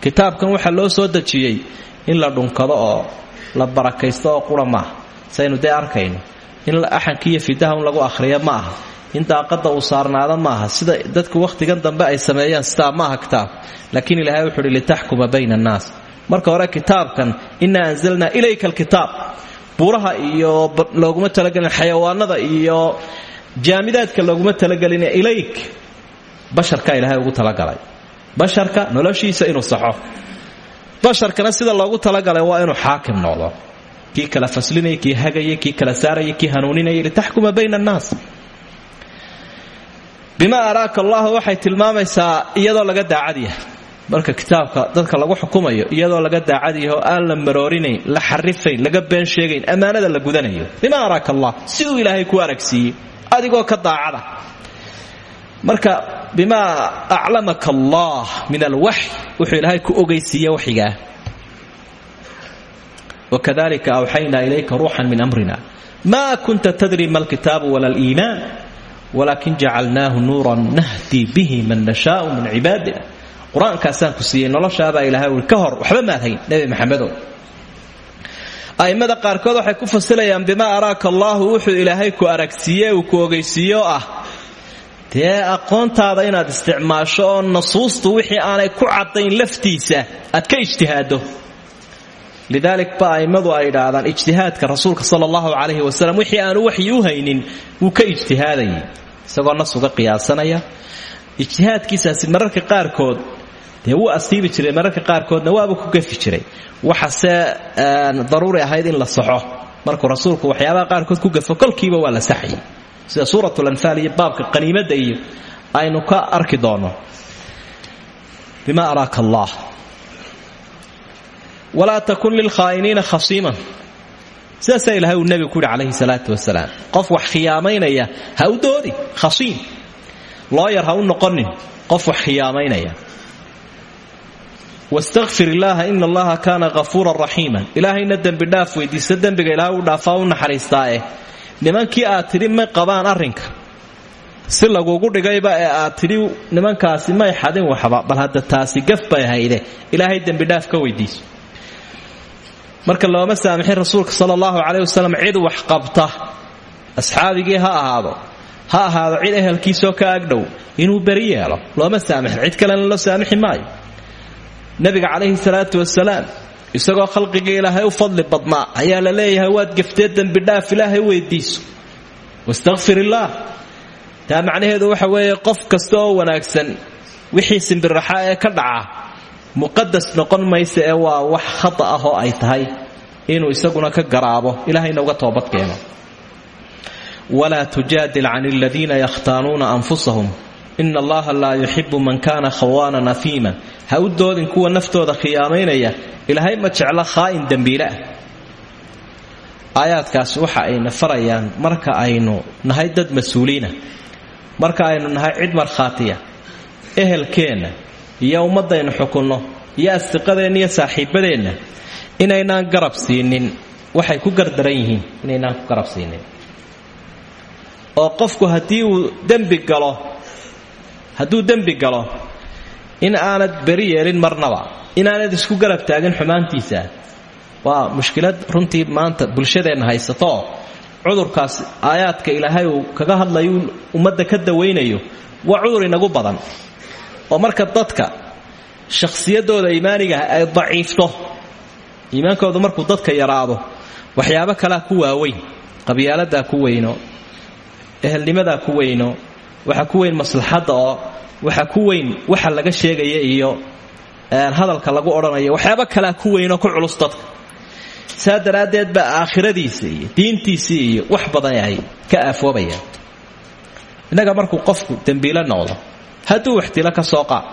Kitaabkan waxaa loo soo dejiyey in la dhunkado oo la barakaysto oo qura maaha saynu dee arkayno in axankiiyo fidaha un lagu ahriya ma aha. In daaqada uu saarnaado maaha sida dadku wakhtigan dambe ay sameeyaan sidaa maaha kitaabka laakiin ilaahay wuxuu uhi litaxkuma bayna annaas. Marka hore kitaabkan innaa anzalnaa ilayka alkitaab. Buuraha iyo looguma talagelin xayawaanada iyo jaamidaadka looguma talagelin ilayk. Basharka ilaahay ugu talagalay. Basharka noloshiisa inuu saxo basharkana sida loogu talagalay waa inuu xaakim noqdo. Kii kala faslinaya kii hagaya kii kala saaraya kii hanuuninaya litaxkuma bayna annaas. Bimaa araaka allah waxay tilmaamaysaa iyadoo laga daacad marka kitaabka dadka lagu xukumayo iyadoo laga daacad yahay oo aan la maroorinayn la xarifayn laga been sheegayn ammaanada la gudanayo. Bimaa araaka allah siduu ilaahay ku aragsiiyey adigoo ka daacada marka bimaa aclamaka allah min alwaxy wuxuu ilaahay ku ogeysiiye waxyigaa wakadalika awxaynaa ilayka ruuxan min amrina. Ma kunta tadri ma alkitaabu wala aliimaan walakin jacalnaahu nuuran nahdi bihi man nashaau min cibaadina qur'aankaasaan ku siiyey noloshaabaa ilaahay ui ka hor waxba maadhayn nebi maxamedow. A'immada qaarkood waxay ku fasilayaan bimaa araaka allaahu wuxuu ilaahay ku aragsiiye uu ku ogeysiiyo ah dee aqoontaada inaad isticmaasho oo nasuustu wixii aanay ku caddayn laftiisa aad ka ijtihaado lidaalik ba a'immadu ay idhaahdaan ijtihaadka rasuulka sala allahu calayhi wasalam wixii aanu waxyi u haynin wuu ka ijtihaadayay. Isagoo nas uga qiyaasanaya ijtihaadkiisaasi mararka qaarkood dee wuu asiibi jiray mararka qaarkoodna waaba ku gafi jiray. Waxase daruuri ahayd in la saxo. Markuu rasuulku waxyaabaha qaarkood ku gafo kolkiiba waa la saxayay sida suuratul anfaal iyo baabka qaniimadda iyo aynu ka arki doono. Bima araaka allah. Walaa takun lilkhaa'iniina khasiiman sidaasaa ilahay uu nebigu ku yidhi calayhi salaatu wasalaam qof wax khiyaamaynaya ha u doodi khasiim looyar ha u noqonin qof wax khiyaamaynaya. Wastakfir illaaha ina allaha kaana hafuuran raxiiman ilaahayna dembidhaaf weydiista dembiga ilaahay u dhaafaa u naxariistaae nimankii aad tidhi may qabaan arrinka. Si lagugu dhigayba ee aad tidhi nimankaasi may xadin waxba bal hadda taasi gaf bay hayde. Ilaahay dembidhaaf ka weydiiso marka looma saamixin rasuulka sala allahu caleyh cid wax qabta asxaabigii ha ahaado ha ahaado cid ehelkiisoo ka agdhow inuu beri yeelo. Looma saamixin cid kalena loo saamixi maayo. Nabiga calayhi salaatu wasalaam isagoo khalqigii ilaahay u fadli badnaa ayaa la leeyahay waad gaftee dembidhaaf ilaahay weydiiso. Wastakfir illaah taa macnaheedu waxa weeye qof kasta oo wanaagsan wixii simbiraxa ee ka dhaca muqadas noqon maysa ee waa wax khata ah oo ay tahay inuu isaguna ka garaabo ilahayna uga toobadkeeno walaa tujaadil can aladiina yakhtaanuuna anfusahum ina allaha laa yuxibu man kana khawaanan afiiman ha u doodin kuwa naftooda khiyaamaynaya ilaahay ma jeclo khaa'in dembiileah aayaadkaas waxa ayna farayaan marka aynu nahay dad mas'uuliina marka aynu nahay cid markhaatiya ehelkeenna iyo ummadaynu xukunno iyo asdiqadeenna iyo saaxiibadeenna inaynaan garab siinin waxay ku gardaran yihiin inaynaan garab siinin oo qofku haddii uu dembi galo hadduu dembi galo in aanad beri yeelin marnaba inaanad isku garab taagin xumaantiisa waa mushkilad runtii maanta bulshadeenna haysato. Cudurkaas aayaadka ilaahay uu kaga hadlayo ummadda ka dawaynayo waa cudur inagu badan. Oo marka dadka shakhsiyadooda iimaanigaah ay daciifto iimaankoodu markuu dadka yaraado waxyaabo kalea ku waaweyn qabyaaladaa ku weyno ehelnimadaa ku weyno waxa ku weyn maslaxadda oo waxa ku weyn waxa laga sheegaya iyo hadalka lagu odhanayo. Waxyaabo kalea ku weynoo ku culus dadka saa daraaddeed aakhiradiisa iyo iyo wax badan ay ka aafoobayaan. Innaga markuu qofku dembiilo noqdo hadduu waxdilo ka soo qaad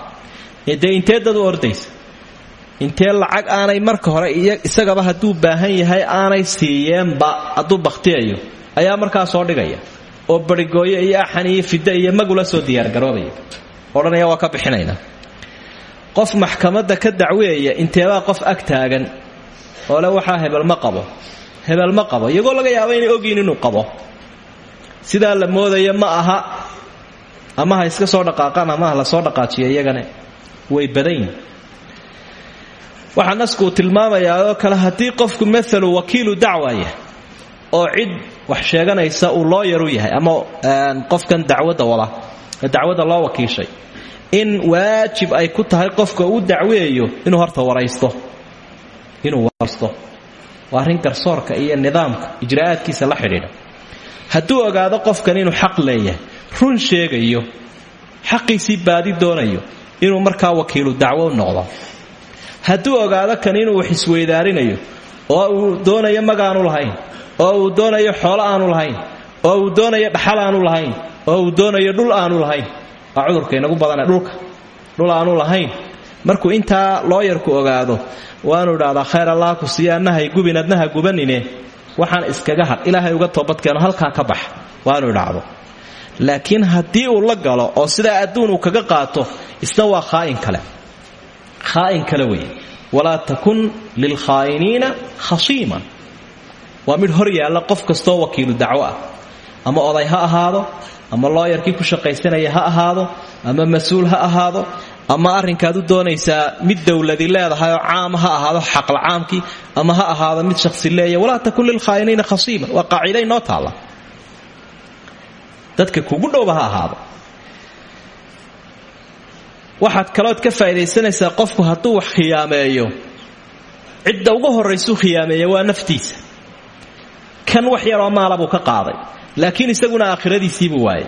dee intee dad u intee lacag aanay marka hore isagaba hadduu baahan yahay aanay siiyeenba hadduu bakhtiyayo ayaa markaa soo dhigaya oo barigooyo iyo axan iyo fidda iyo magula soo diyaargaroobaya odhanaya waa ka bixinayna. Qof maxkamadda ka dacweeya inteebaa qof ag taagan oo le waxaa hebel ma qabo hebel iyagoo laga yaabo inay ogyiin inuu qabo. Sidaa la moodaya ma aha ama ha iska soo dhaqaaqaan ama ha la soo dhaqaajiya iyagana way badayn. Waxaa naskuu tilmaamayaa oo kale haddii qofku maalu wakiilu dacwaya oo cid wax sheeganaysa uu looyaru yahay. Ama qofkan dacwadda wada. Dacwadda loo wakiishay. In waajib ay ku tahay qofka uu dacweeyo inuu horta waraysto. Inuu waraysto. Waa garsoorka iyo nidaamka ijraa'aadkiisa la xidhiidha. Hadduu ogaado qofkan inuu xaq leeyahay run sheegayo xaqiisii baadi doonayo inuu markaa wakiilu dacwo noqdo. Hadduu ogaado kan inuu wax isweydaarinayo oo uu doonayo mag aanu lahayn oo uu doonayo xoolo aanu lahayn oo uu doonayo dhaxal aanu lahayn oo uu doonayo dhul aanu lahayn. Waa cudurka inagu dhulka dhul aanu lahayn. Markuu intaa looyarku ogaado waanu idhahdaa khayr allah ku siiya annahay gubanine. Waxaan iskaga had ilaahay uga toobadkeeno halkaa ka bax waanu idhaahdo. Laakiin haddii uu la galo oo sidaa adduun uu kaga qaato isna waa khaa'in kale. Khaa'in kale weeye. Walaa takun lilkhaa'iniina khasiiman waa midh hor yaalla qof kastoo wakiilu dacwo ah. Ama oday ha ahaado ama looyarkii ku shaqaysanaya ha ahaado ama mas'uul ha ahaado ama arrinkaad u doonaysaa mid dowladi leedahay oo caam ha ahaado xaqla caamkii ama ha ahaado mid shaqsi leeya walaa takun lilkhaa'iniina khasiiman waa qaaciida inoo taalla. Dadka kugu dhowba ha ahaado. Waxaad kalood ka faa'idaysanaysaa qofku hadduu wax khiyaameeyo. Cidda ugu horraysuu khiyaameeya waa naftiisa kan wax yaroo maala buu ka qaaday. Laakiin isaguna aakhiradiisiibuu waayay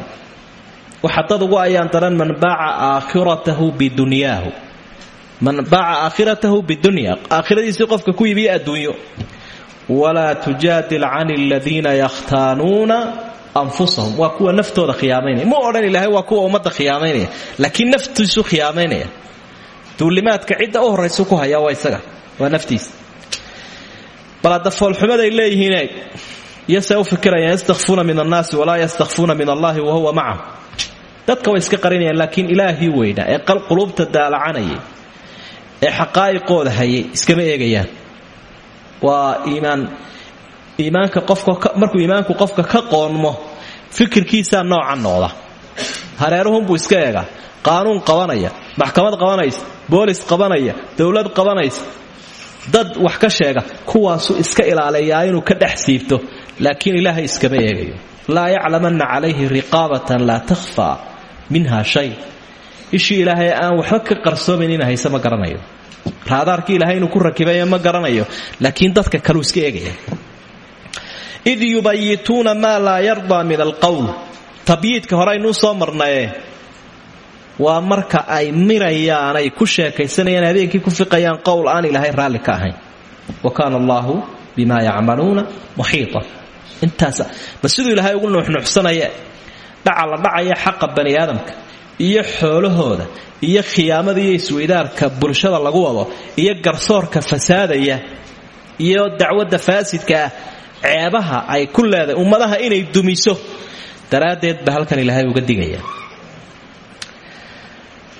waxa dad ugu ayaan daran man baaca aakhiratahu bidunyaahu man baaca aakhiratahu bidunya aakhiradiisii qofka ku iibiya adduunyo. Walaa tujaadil can aladiina yakhtaanuuna anfusahum. Waa kuwa naftooda khiyaamaynaya. Mu odhan ilaahay waa kuwa ummadda khiyaamaynaya. Laakiin naftiisu khiyaamaynaya. Duulimaadka cidda u horraysu ku hayaa waa isaga waa naftiisa bal hadda foolxumaday leeyihiin eeg iyo see u fikirayaan yastakfuuna min annaasi walaa yastakfuuna min allahi wa huwa macahum dadka way iska qarinayaan laakiin ilaahii weynaa ee qulubta daalacanayay ee xaqaa'iqooda hayay iskama eegayaan. Waa iimaan iimaanka qofka markuu iimaanku qofka ka qoonmo fikirkiisaa noocan noqda. Hareeruhunbuu iska eegaa qaanuun qabanaya maxkamad qabanaysa boolis qabanaya dowlad qabanaysa dad wax ka sheega kuwaasuu iska ilaalayaa inuu ka dhex siibto. Laakiin ilaahay iskama eegayo. Laa yaclamanna calayhi riqaabatan laa takhfaa minha shay. Ishii ilaahay aan waxba ka qarsoomayn ina hayse ma garanayo. Raadaarkii ilaahay inuu ku rakibaya ma garanayo. Laakiin dadka kaluu iska eegaya. Id yubayituuna maa laa yardaa min alqowl tabyiidka hore aynuu soo marnaye waa marka ay mirayaan ay ku sheekaysanayaan habeenkii ku fiqayaan qowl aan ilaahay raalli ka ahayn. Wa kaana allaahu bima yacmaluuna muxiita intaas ba siduu ilaahay ugu nuuxnuuxsanaya dhaca la dhacaya xaqa bani aadamka iyo xoolahooda iyo khiyaamada iyo isweydaarka bulshada lagu wado iyo garsoorka fasaadaya iyo dacwadda faasidka ah ceebaha ay ku leedahay ummadaha inay dumiso. Daraaddeed ba halkan ilaahay uga digaya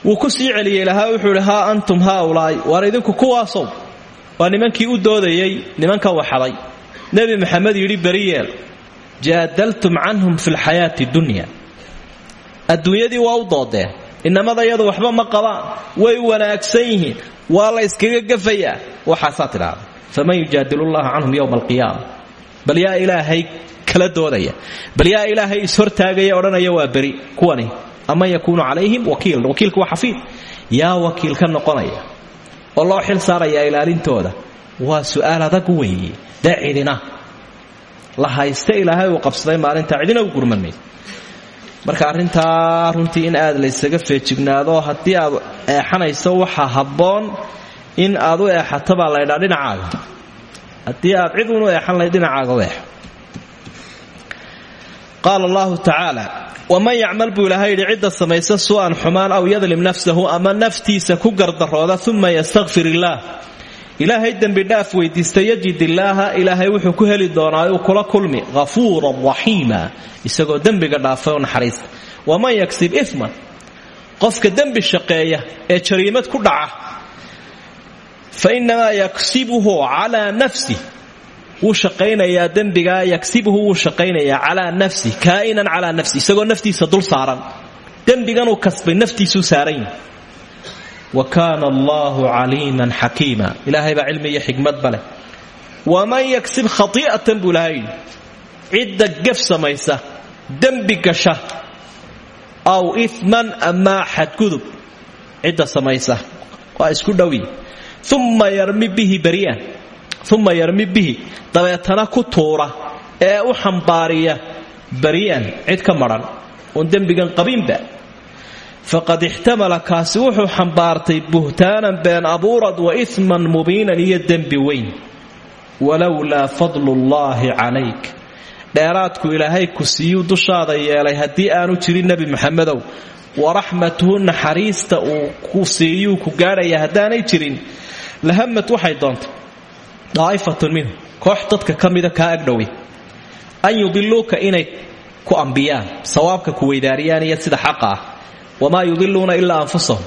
wuu ku sii celiyey ilaahay wuxuu ihi haa antum haaulaai. Waar idinku kuwaasow waa nimankii u doodayay nimanka waxaday nebi maxamed yidhi beriyeel jaadaltum canhum fi lxayaati dunya. Adduunyadii waa u doodeen inamada iyadu waxba ma qabaan way wanaagsan yihiin waa la yskaga gafayaa. Waxaasaa tidhaahda faman yujaadilu llaha canhum yowma alqiyaama. Bal yaa ilaahay kala doodaya bal yaa ilaahay ishortaagaya odhanaya waa beri. Kuwani aman yakuunu calayhim wakiil wakiilka waa xafiid yaa wakiil ka noqonaya oo loo xil saaraya ilaalintooda waa su'aal adag weeye dee cidina la haysta ilaahay uu qabsaday maalintaa cidina u gurman marka arrintaa runtii in aad laysaga feejignaado haddii aad eexanayso waxaa habboon in aad u eexato baa laydhaa dhinacaaga haddii aad cid unu eexan lahayd dhinacaaga u qaala allahu tacaala waman yacmal buu ilaahay yidhi cidda samaysa su'an xumaan aw yadlim nafsahu ama naftiisa ku gardarooda uma yastakfir illaah ilaahay dembidhaaf weydiista yajid illaaha ilaahay wuxuu ku heli doonaa uu kula kulmi hafuuran raxiima isagoo dembiga dhaafay oo naxariista waman yaksib iman qofka dembi shaqeeya ee jariimad ku dhaca fa inamaa yaksibuhu calaa wuu shaqaynayaa dembigaa yaksibuhu wuu shaqaynayaa calaa nafsi kaa'inan calaa nafsi isagoo naftiisa dul saaran. Dembiganuu kasbay naftiisuu saaran yahay wa kaana allaahu caliiman xakiima. Ilaahay baa cilmi iyo xikmadba leh. Waman yaksib khati'atan buu ilahay yidhi cidda gef samaysa dembi gasha aw iman amaa xadgudub cidda samaysa. Waa isku dhowi uma yarmi bihi bari'an uma yarmi bihi dabeetana ku tuura ee u xambaariya bari'an cid ka madhan oon dembigan qabinba faqad ixtamala kaasi wuxuu xambaartay buhtaanan been abuurad wa iman mubiinan iyo dembi weyn. Walowlaa fadlullaahi calayk. Dheeraadku ilaahay ku siiyuu dushaada yeelay haddii aanu jirin nebi maxamedow waraxmatuhu naxariista uu ku siiyuu ku gaadhaya haddaanay jirin. Lahamad waxay doontay daa'ifatun minhu. Koox dadka ka mida an yudiluuka inay ku ambiyaan sawaabka ku weydaariyaan iyo sida xaqa ah. Wamaa yudiluuna anfusahum.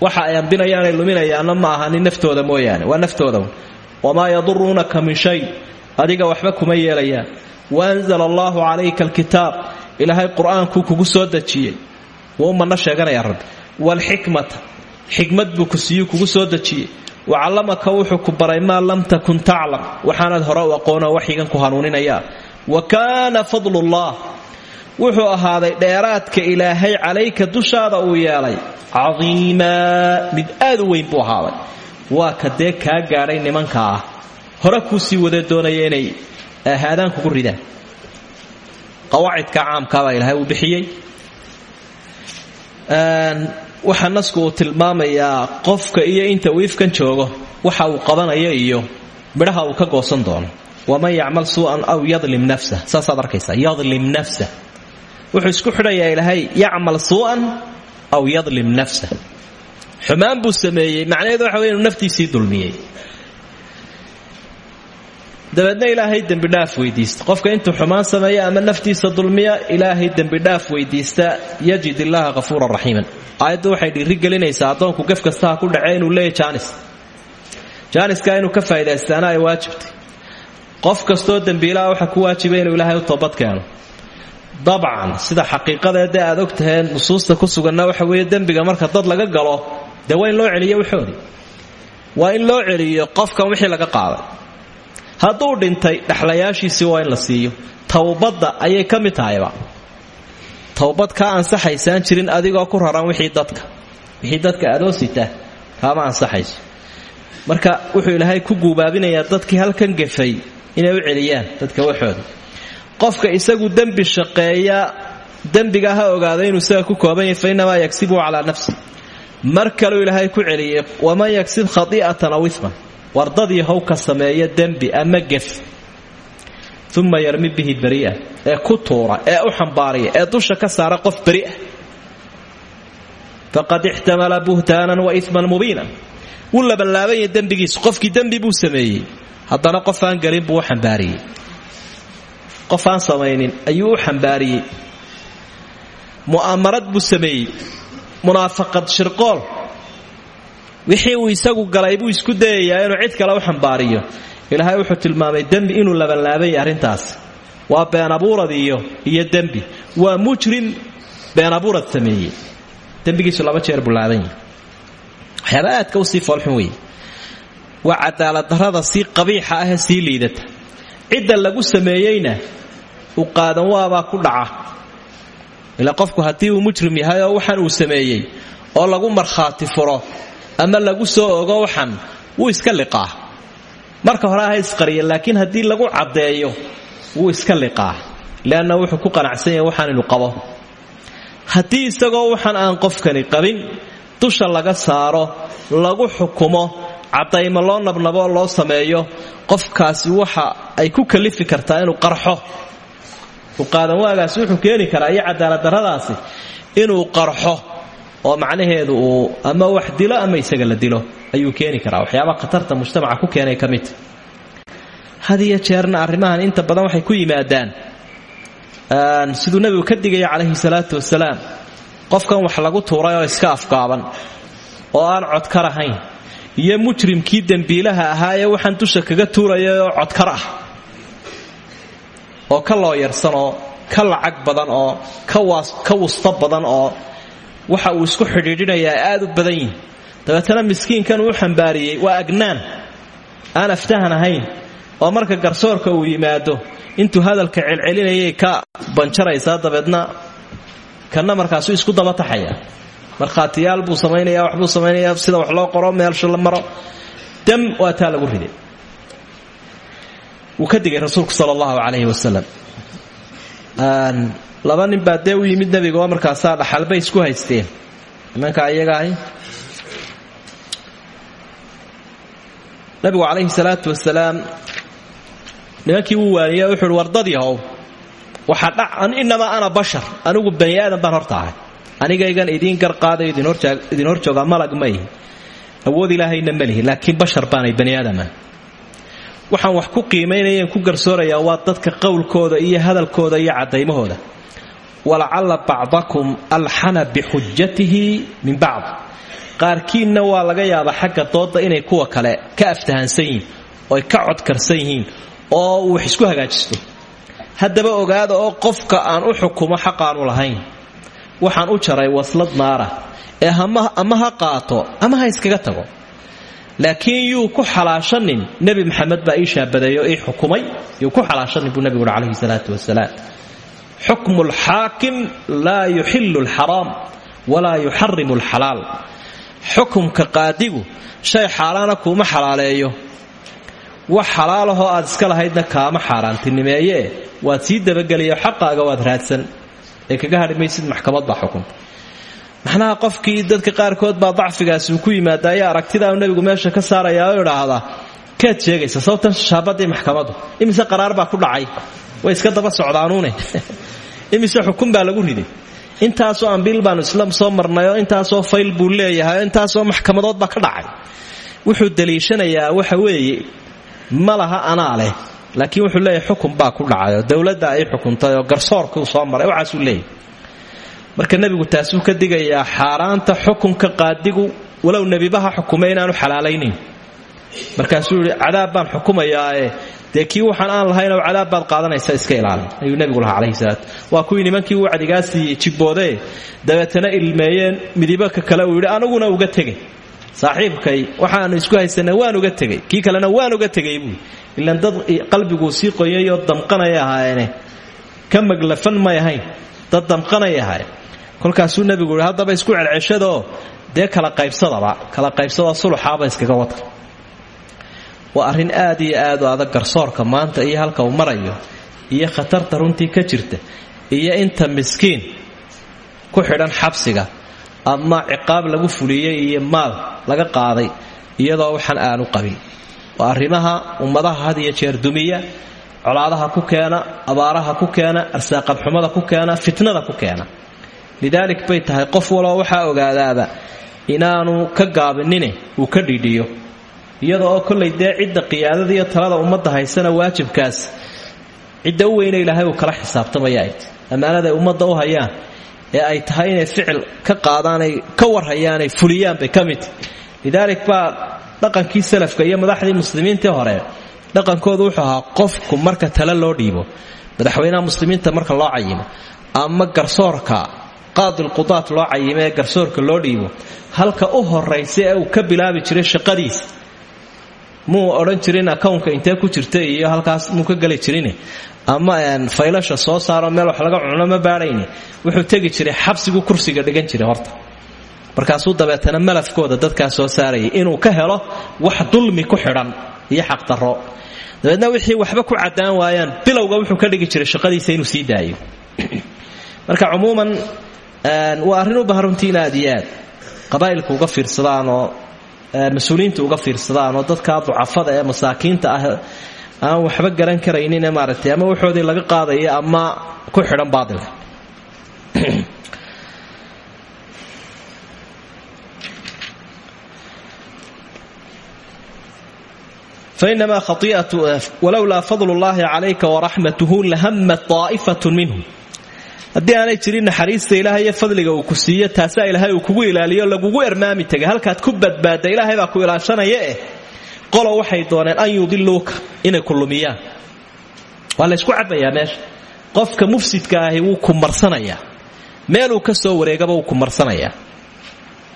Waxa ay ambinayaanay luminayaanna ma ahanin naftooda mooyaane waa naftooda wamaa yaduruunaka min shay adiga waxba kuma yeelayaan. Waanzala allaahu calayka alkitaab ilaahay qur'aankuu kugu soo dejiyey. Wuu mana sheeganaya rabbi. Waalxikmata xikmad buu ku siiyuu kugu soo dejiyey wacallamaka wuxuu ku baray maa lam takun taclam waxaanaad hore u aqoonoo waxyigan ku hanuuninayaa wa kaana fadlullah. Wuxuu ahaaday dheeraadka ilaahay calayka dushaada uu yeelay. Cadiimaa mid aad u weyn buu ahaaday. Waa ka dee kaa gaadhay nimanka ah hore kuu sii wada doonaya inay ahaadaan kugu ridaan qawaacidka caamkaabaa ilaahay uu bixiyey waxaa nasku uu tilmaamayaa qofka iyo inta uu ifkan joogo waxa uu qabanayo iyo midhaha uu ka goosan doono. Waman yacmal suu'an aw yadlim nafsa. Saasaad arkaysaa. Yadlim nafsa. Wuxuu isku xidhayaa ilaahay yacmal suu'an aw yadlim nafsa. Xumaan buu sameeyey. Macnaheedu waxa wey inuu naftiisii dulmiyey dabeedna ilaahay dembidhaaf weydiista. Qofka intuu xumaan sameeya ama naftiisa dulmiya ilaahay dembidhaaf weydiista. Yajid illaaha hafuuran raxiiman aayaddu waxay dhiirigelinaysaa addoonku gef kastaha ku dhacee inuu leeyahy jaanis. Jaaniska inuu ka faa'idaystaana ay waajibtay. Qof kastoo dembiilaha waxa ku waajibay inuu ilaahay u toobad keeno. Dabcan sida xaqiiqadeedee aad og nusuusta ku suganna waxa weeye dembiga marka dad laga galo dee waa in loo celiyo waxoodii waa in loo celiyo qofkan wixii laga qaaday hadduu dhintay dhexlayaashiisii waa in la siiyo. Towbadda ayay ka mid tahayba. Towbad kaa ansaxaysaan jirin adigoo ku raran wixii dadka. Wixii dadka adoo sita kaama marka wuxuu ilaahay ku guubaabinayaa dadkii halkan gefay inay u celiyaan dadka waxooda. Qofka isagu dembi shaqeeya dembiga ha ogaada inuu isaga ku kooban yahay fa innamaa yagsibu nafsi. Mar kaleu ilaahay ku celiyey waman yagsib khadi'atan aw iman wardadii howka sameeya dembi ama gef. Uma yarmi bihi beri'a ee ku tuura ee u xambaariya ee dusha ka saara qof beri'a. Faqad ixtamala buhtaanan wa iman mubiinan. Wuu labanlaabanya dembigiisu qofkii dembi buu sameeyey. Haddana qof aan garin buu u xambaariyey wixii uu isagu galay buu isku dayayaa inuu cid kale u xambaariyo. Ilaahay wuxuu tilmaamay dembi inuu labanlaabanya arrintaas. Waa been abuurad iyo iyo waa mujrim been abuurad sameeyey. Dembigiisu laba jeer buu laaban yahay. Waxyaaba aadka u sii foolxun weeye. Waa cadaaladdarrada sii qabiixa ahee sii liidata. Cidda lagu sameeyeyna u qaadan waabaa ku dhaca. Ilaa qofku haddii mujrim yahay oo uu sameeyey oo lagu markhaati furo ama lagu soo ogo waxan wuu iska liqaa. Marka hore aha isqariya laakiin haddii lagu caddeeyo wuu iska liqaa. Leanna wuxuu ku qanacsan yahay waxaan inuu qabo. Haddii isagoo waxan aan qofkani qabin dusha laga saaro lagu xukumo caddaymo loo nabnaboo loo sameeyo qofkaasi waxa ay ku kalifi kartaa inuu qarxo. Uqaadan waagaasi wuxuu keeni karaa iyo cadaaladdarradaasi inuu qarxo oo macnaheedu uu ama wax dilo ama isaga la dilo ayuu keeni karaa. Waxyaabaa khatarta mujtamaca ku keenay ka midta jeerna arrimahan inta badan waxay ku yimaadaan. Siduu nebigu ka digaya calayhi salaatu wasalaam qofkan wax lagu tuuray oo iska afgaaban oo aan codkar ahayn iyo mujrimkii dembiilaha ahaa ee waxaan dusha kaga tuuraya oo codkar ah. Oo ka looyarsan oo ka lacag badan oo ka wusto badan oo waxa uu isku xidhiidhinayaa aad u badan yihiin dabeetana miskiinkan uu xambaariyey waa agnaan. Aan aftahan ahayn oo marka garsoorka uu yimaado intuu hadalka celcelinayay ka banjaraysaa dabeedna kanna markaasuu isku daba taxaya. Markhaatiyaal buu samaynaya waxbuu samaynaya sida wax loo qoro meelsha la maro. Dam waa taa lagu riday. Wuu ka digay rasuulku sal allahu calayhi wasalam laba nin baa dee u yimid nebiga oo markaasaa dhaxalbay isku haysteen. Nimanka iyaga ahi. Nabigu calayhi salaatu wasalaam nimankii wuu waaniye wuxu uhi wardadii how waxaa dha inamaa ana bashar anigu bani aadan baan horta ahay. Anigaygan idiin garqaadayo idin hor joogaa malag ma awood ilaahayna ma lihi laakiin bashar baanay bani aadama waxaan wax ku qiimaynayeen ku garsoorayaa waa dadka qowlkooda iyo hadalkooda iyo cadaymahooda walacalla bacdakum alxana bixujatihi min bacd qaarkiinna waa laga yaabaa xagga dooda inay kuwa kale ka aftahansan yihiin ka codkarsan yihiin oo wax isku hagaajisto haddaba ogaada oo qofka aan u xukumo xaqaanu lahayn waxaan u jaray waslad naara ee ama ha qaato ama ha iskaga tago laakiin yuu ku xalaashanin nebi maxamed baa ii shaabadeeyo ii xukumay yuu ku xalaashanin buu nebigu calayhi salaatu wasalaam xukmu lxaakim laa yuxilu lxaraam walaa yuxarimu lxalaal xukumka qaadigu shay xaalaana kuuma xalaaleeyo. Wax xalaalahoo aad iska lahaydna kaama xaaraantinimeeyee waad sii dabageliyo xaqaaga waad raadsan. Ee kaga hadhi maysid maxkamad baa xukunta macnaha qofkii dadka qaarkood baa dacfigaasi uu ku yimaadaayo aragtidaa nebigu meesha ka saarayaa oo idhaahdaa kaad sheegaysa sababtan shaabadii maxkamadu imise qaraar baa ku daba socdaanuune <laughs> imise xukun baa lagu riday. Intaasoo ambiil baanu isla soo marnayoo intaasoo fayl buu leeyahay oo intaasoo maxkamadood baa ka dhacay. Wuxuu daliishanayaa waxa weeye ma laha laakiin wuxuu leeyahay xukun baa ku dhacayoo dowladda ay xukuntay oo garsoorkuu soo maray waxaasuu leeyahy marka nebigu taasuu ka digayaa xaaraanta xukunka qaadigu walow nebibaha xukumay inaanu xalaalaynayn markaasuu yihi cadaab baan xukumayaae dee kii waxaan aan lahayn oo cadaab baad qaadanaysa iska ilaali. Ayuu nebigu lahaa calayhi salaatu. Waa kuwii nimankii wacdigaa siiyey jibboodee dabeetana ilmeeyeen midibaka kale uu yidhi aniguna uga tegay saaxiibkay waxaanu isku haysanay waan uga tegay kii kalena waan uga tegay buui ilan dad qalbiguu sii qoyayoo damqanay ahaayeene ka maglafan may ahayn. Dad damqanay ahaayeen. Kolkaasuu nebigu yihi haddaba isku celceshadaoo dee kala qaybsadaba. Kala qaybsadoo suluxaaba iskaga wada waa arrin aad iyo aad u adag garsoorka maanta iyo halka uu marayo iyo khatarta runtii ka jirta iyo inta miskiin ku xidhan xabsiga ama ciqaab lagu fuliyey iyo maal laga qaaday iyadoo waxaan aanu qabin. Waa arrimaha ummadaha had iyo jeer dumiya colaadaha ku keena abaaraha ku keena arsaaqadxumada ku keena fitnada ku keena. Lidaalik bay tahay qof waloo waxaa ogaadaaba inaanu ka gaabinine uu ka dhidhiyo iyada oo kollay dee cidda qiyaadada iyo talada ummadda haysana waajibkaas cidda u weyne ilaahay uu kala xisaabtamaya ay ammaanada u hayaan ee ay tahay inay ficil ka qaadaanay ka warhayaanay fuliyaan bay ka mid. Lidaalik baa dhaqankii salafka iyo madaxdii muslimiintii hore dhaqankoodu wuxuu ahaa qofku marka tale loo dhiibo. Madaxweynaha muslimiinta marka loo cayimo ama garsoorka qaadilqudaat loo cayimo garsoorka loo dhiibo halka u horaysa uu ka bilaabi jiray shaqadiisa muu odhan jirin akownka intee ku jirta iyo halkaas muu ka geli jirin. Ama faylasha soo saaro meel wax laga cuno ma baadhayni wuxuu tegi jiray xabsigu kursiga dhigan jiray horta. Markaasuu dabeetana malafkooda dadkaa soo saarayay. Inuu ka helo wax dulmi ku xidhan iyo xaqdarro dabeedna wixii waxba ku caddaan waayaan bilowga wuxuu ka dhigi jiray shaqadiisa inuu sii daayo. <clears throat> Marka cumuuman waa arrin u baahan runtii in aad iyo aad. Qabaa'ilku uga fiirsadaan oo mas'uuliyiinta uga fiirsadaan oo dadka ducafada ee masaakiinta ah aan waxba garan karaynin ee maaragtay ama waxoodii laga qaadaya ama ku xidhan baadilka. <clears throat> Fainamaa khaiatu walowlaa fadlu llaahi calayka waraxmatuhu lahamat daa'ifatu minhum haddii aanay jirin naxariista ilaahay iyo fadliga uu ku siiyo taasaa ilaahay uu kugu ilaaliyo lagugu ermaami tegay. Halkaad ku badbaadda ilaahay baa ku ilaashanaya eh? Qolow waxay dooneen an yudiluuka inay ku lumiyaan. Waa laysku cabayaa qofka mufsidka ahi wuu ku marsanayaa. Meeluu ka soo wareegaba wuu ku marsanayaa.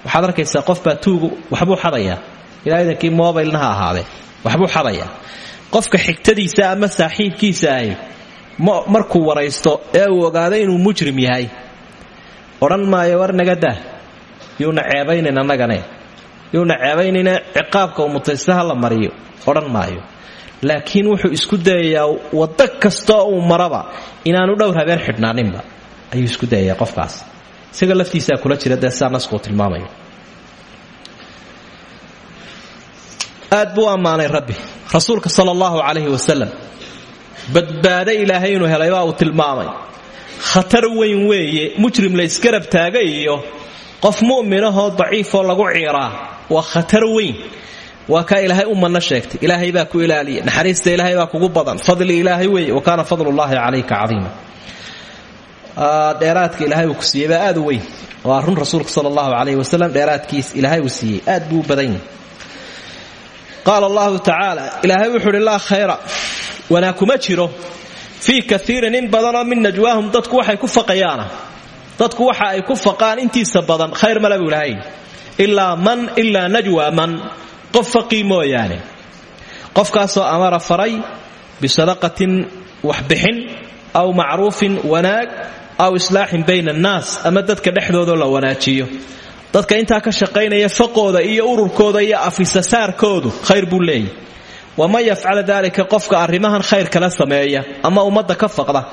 Waxaad arkaysaa qofbaa tuugu waxbuu xadayaa. Ilaa idankii mobilna ha ahaadee. Waxbuu xadayaa. Qofka xigtadiisa ama saaxiibkiisa ahi markuu waraysto ee uu ogaado inuu mujrim yahay. Odhan maayo war naga dah yuuna ceebaynin annagane yuuna ceebaynina ciqaabka uu mutaysta ha la mariyo. Odhan maayo. Laakiin wuxuu isku dayayaa waddo kastoo uu maraba inaanu dhowr habeen xidhnaaninba. Ayuu isku dayayaa qofkaas. Isaga laftiisaa kula jira dee sidaa naskuu tilmaamayo. Aad rabbi. Rasuulka sala allahu calayhi wasalam badbaado ilaahay inuu helay baa uu tilmaamay. Khatar weyn weeye mujrim la isgarab taaga iyo qof mu'minahoo daciifoo lagu ciiraa waa khatar weyn. Waa kaa ilaahay u sheegtay. Ilaahay baa ku ilaaliya. Naxariista ilaahay baa kugu badan. Fadli ilaahay weeye. Wa kaana fadlullaahi calayka cadiima. Dheeraadka ilaahay uu ku siiyey aad weyn. Waa run rasuulka sala allahu calayhi wasalam dheeraadkiis ilaahay uu siiyey. Aad buu badan yahay qaala allahu tacaala ilaahay wuxuu uhi laa khayra wanaa kuma jiro fii kaiirin in badanoo min najwaahum dadku waxay ku faqayaana dadku waxa ay ku faqaan intiisa badan khayr male buu ilahay ilaa man ilaa najwa man qof faqii mooyaane qofkaasoo amara faray bisadaqatin waxbixin aw macruufin wanaag aw islaaxin bayna annaas ama dadka dhexdoodoo la wanaajiyo dadka intaa ka shaqaynaya faqooda iyo ururkooda iyo afisasaarkoodu khayr buu leeyahy waman yafcala daalika qofka arrimahan khayr kala sameeya ama ummadda ka faqda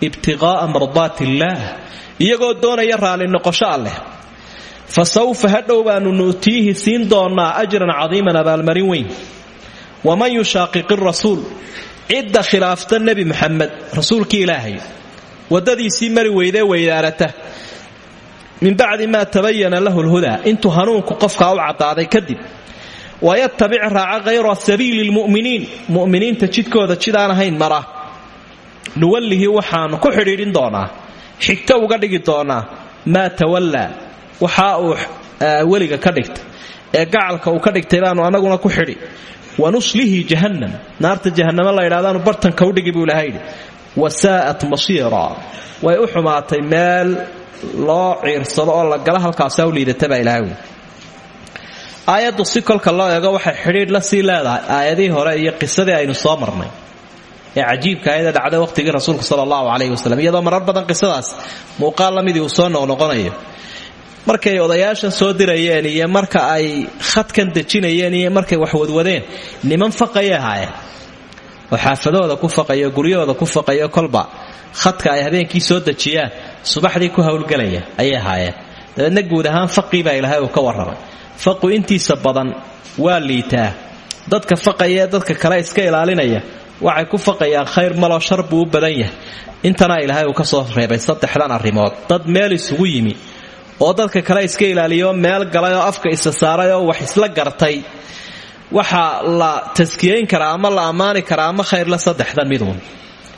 ibtiqaa'a mardaati illaah iyagoo doonaya raalli noqosho alleh. Fa sawfa hadhow baanu nuutiihi siin doonnaa ajran cadiiman abaalmarin weyn. Waman yushaaqiqi rasuul cidda khilaafta nebi muxamed rasuulkii ilaahay. Waddadiisii mari weydee weydaarata min bacdi maa tabayana lahu lhudaa intuu hanuunku qofkaa u caddaaday kadib wayatabic raaca hayra sabiili lmu'miniin. Mu'miniinta jidkooda jidaan ahayn mara. Nuwallihi waxaanu ku xidhiidhin doonaa. Xigto uga dhigi doonaa maa tawallaa waxa uu weliga ka dhigtay ee gacalka uu ka dhigtay baanu anaguna ku xidhi. Wanuslihi jahannam. Naarta jahannamo la ydhahdaanu bartanka udhigi buu ilaha yidhi. Wasaa'at masiira. Way u xumaatay meel loo ciirsado oo la gala halkaasaa u liidata baa ilaha weyy aayaddu si kolka loo eego waxay xidhiidh la sii leedahay aayadihii hore iyo qisadii aynu soo marnay ee cajiibka ayada dhacday waqhtigii rasuulka sala allahu calayhi iyadoo marar badan qisadaas muuqaal la midii uu soo noqnoqonayo markay odayaashan soo dirayeen iyo marka ay khadkan dejinayeen iyo markay wax wadwadeen niman faqayay ahaayeen oo ku faqayo guryahooda ku faqayo kolba khadka ay habeenkii soo dejiyaan subaxdii ku howlgelaya ayay ahaayeen. Dabeedna guud ahaan faqii baa ilaahay uu ka warramay. Faqu intiisa badan waa liitaa. Dadka faqaya dadka kale iska ilaalinaya waxay ku faqayaan khayr maloo shar buu u badan ilaahay uu ka soo reebay saddexdan arrimood. Dad meel isugu yimi oo dadka kale iska ilaaliyo meel galay afka isa saaray wax isla gartay. Waxaa la taskiyayn karaa ama la ammaani karaa ama khayrla saddexdan miduun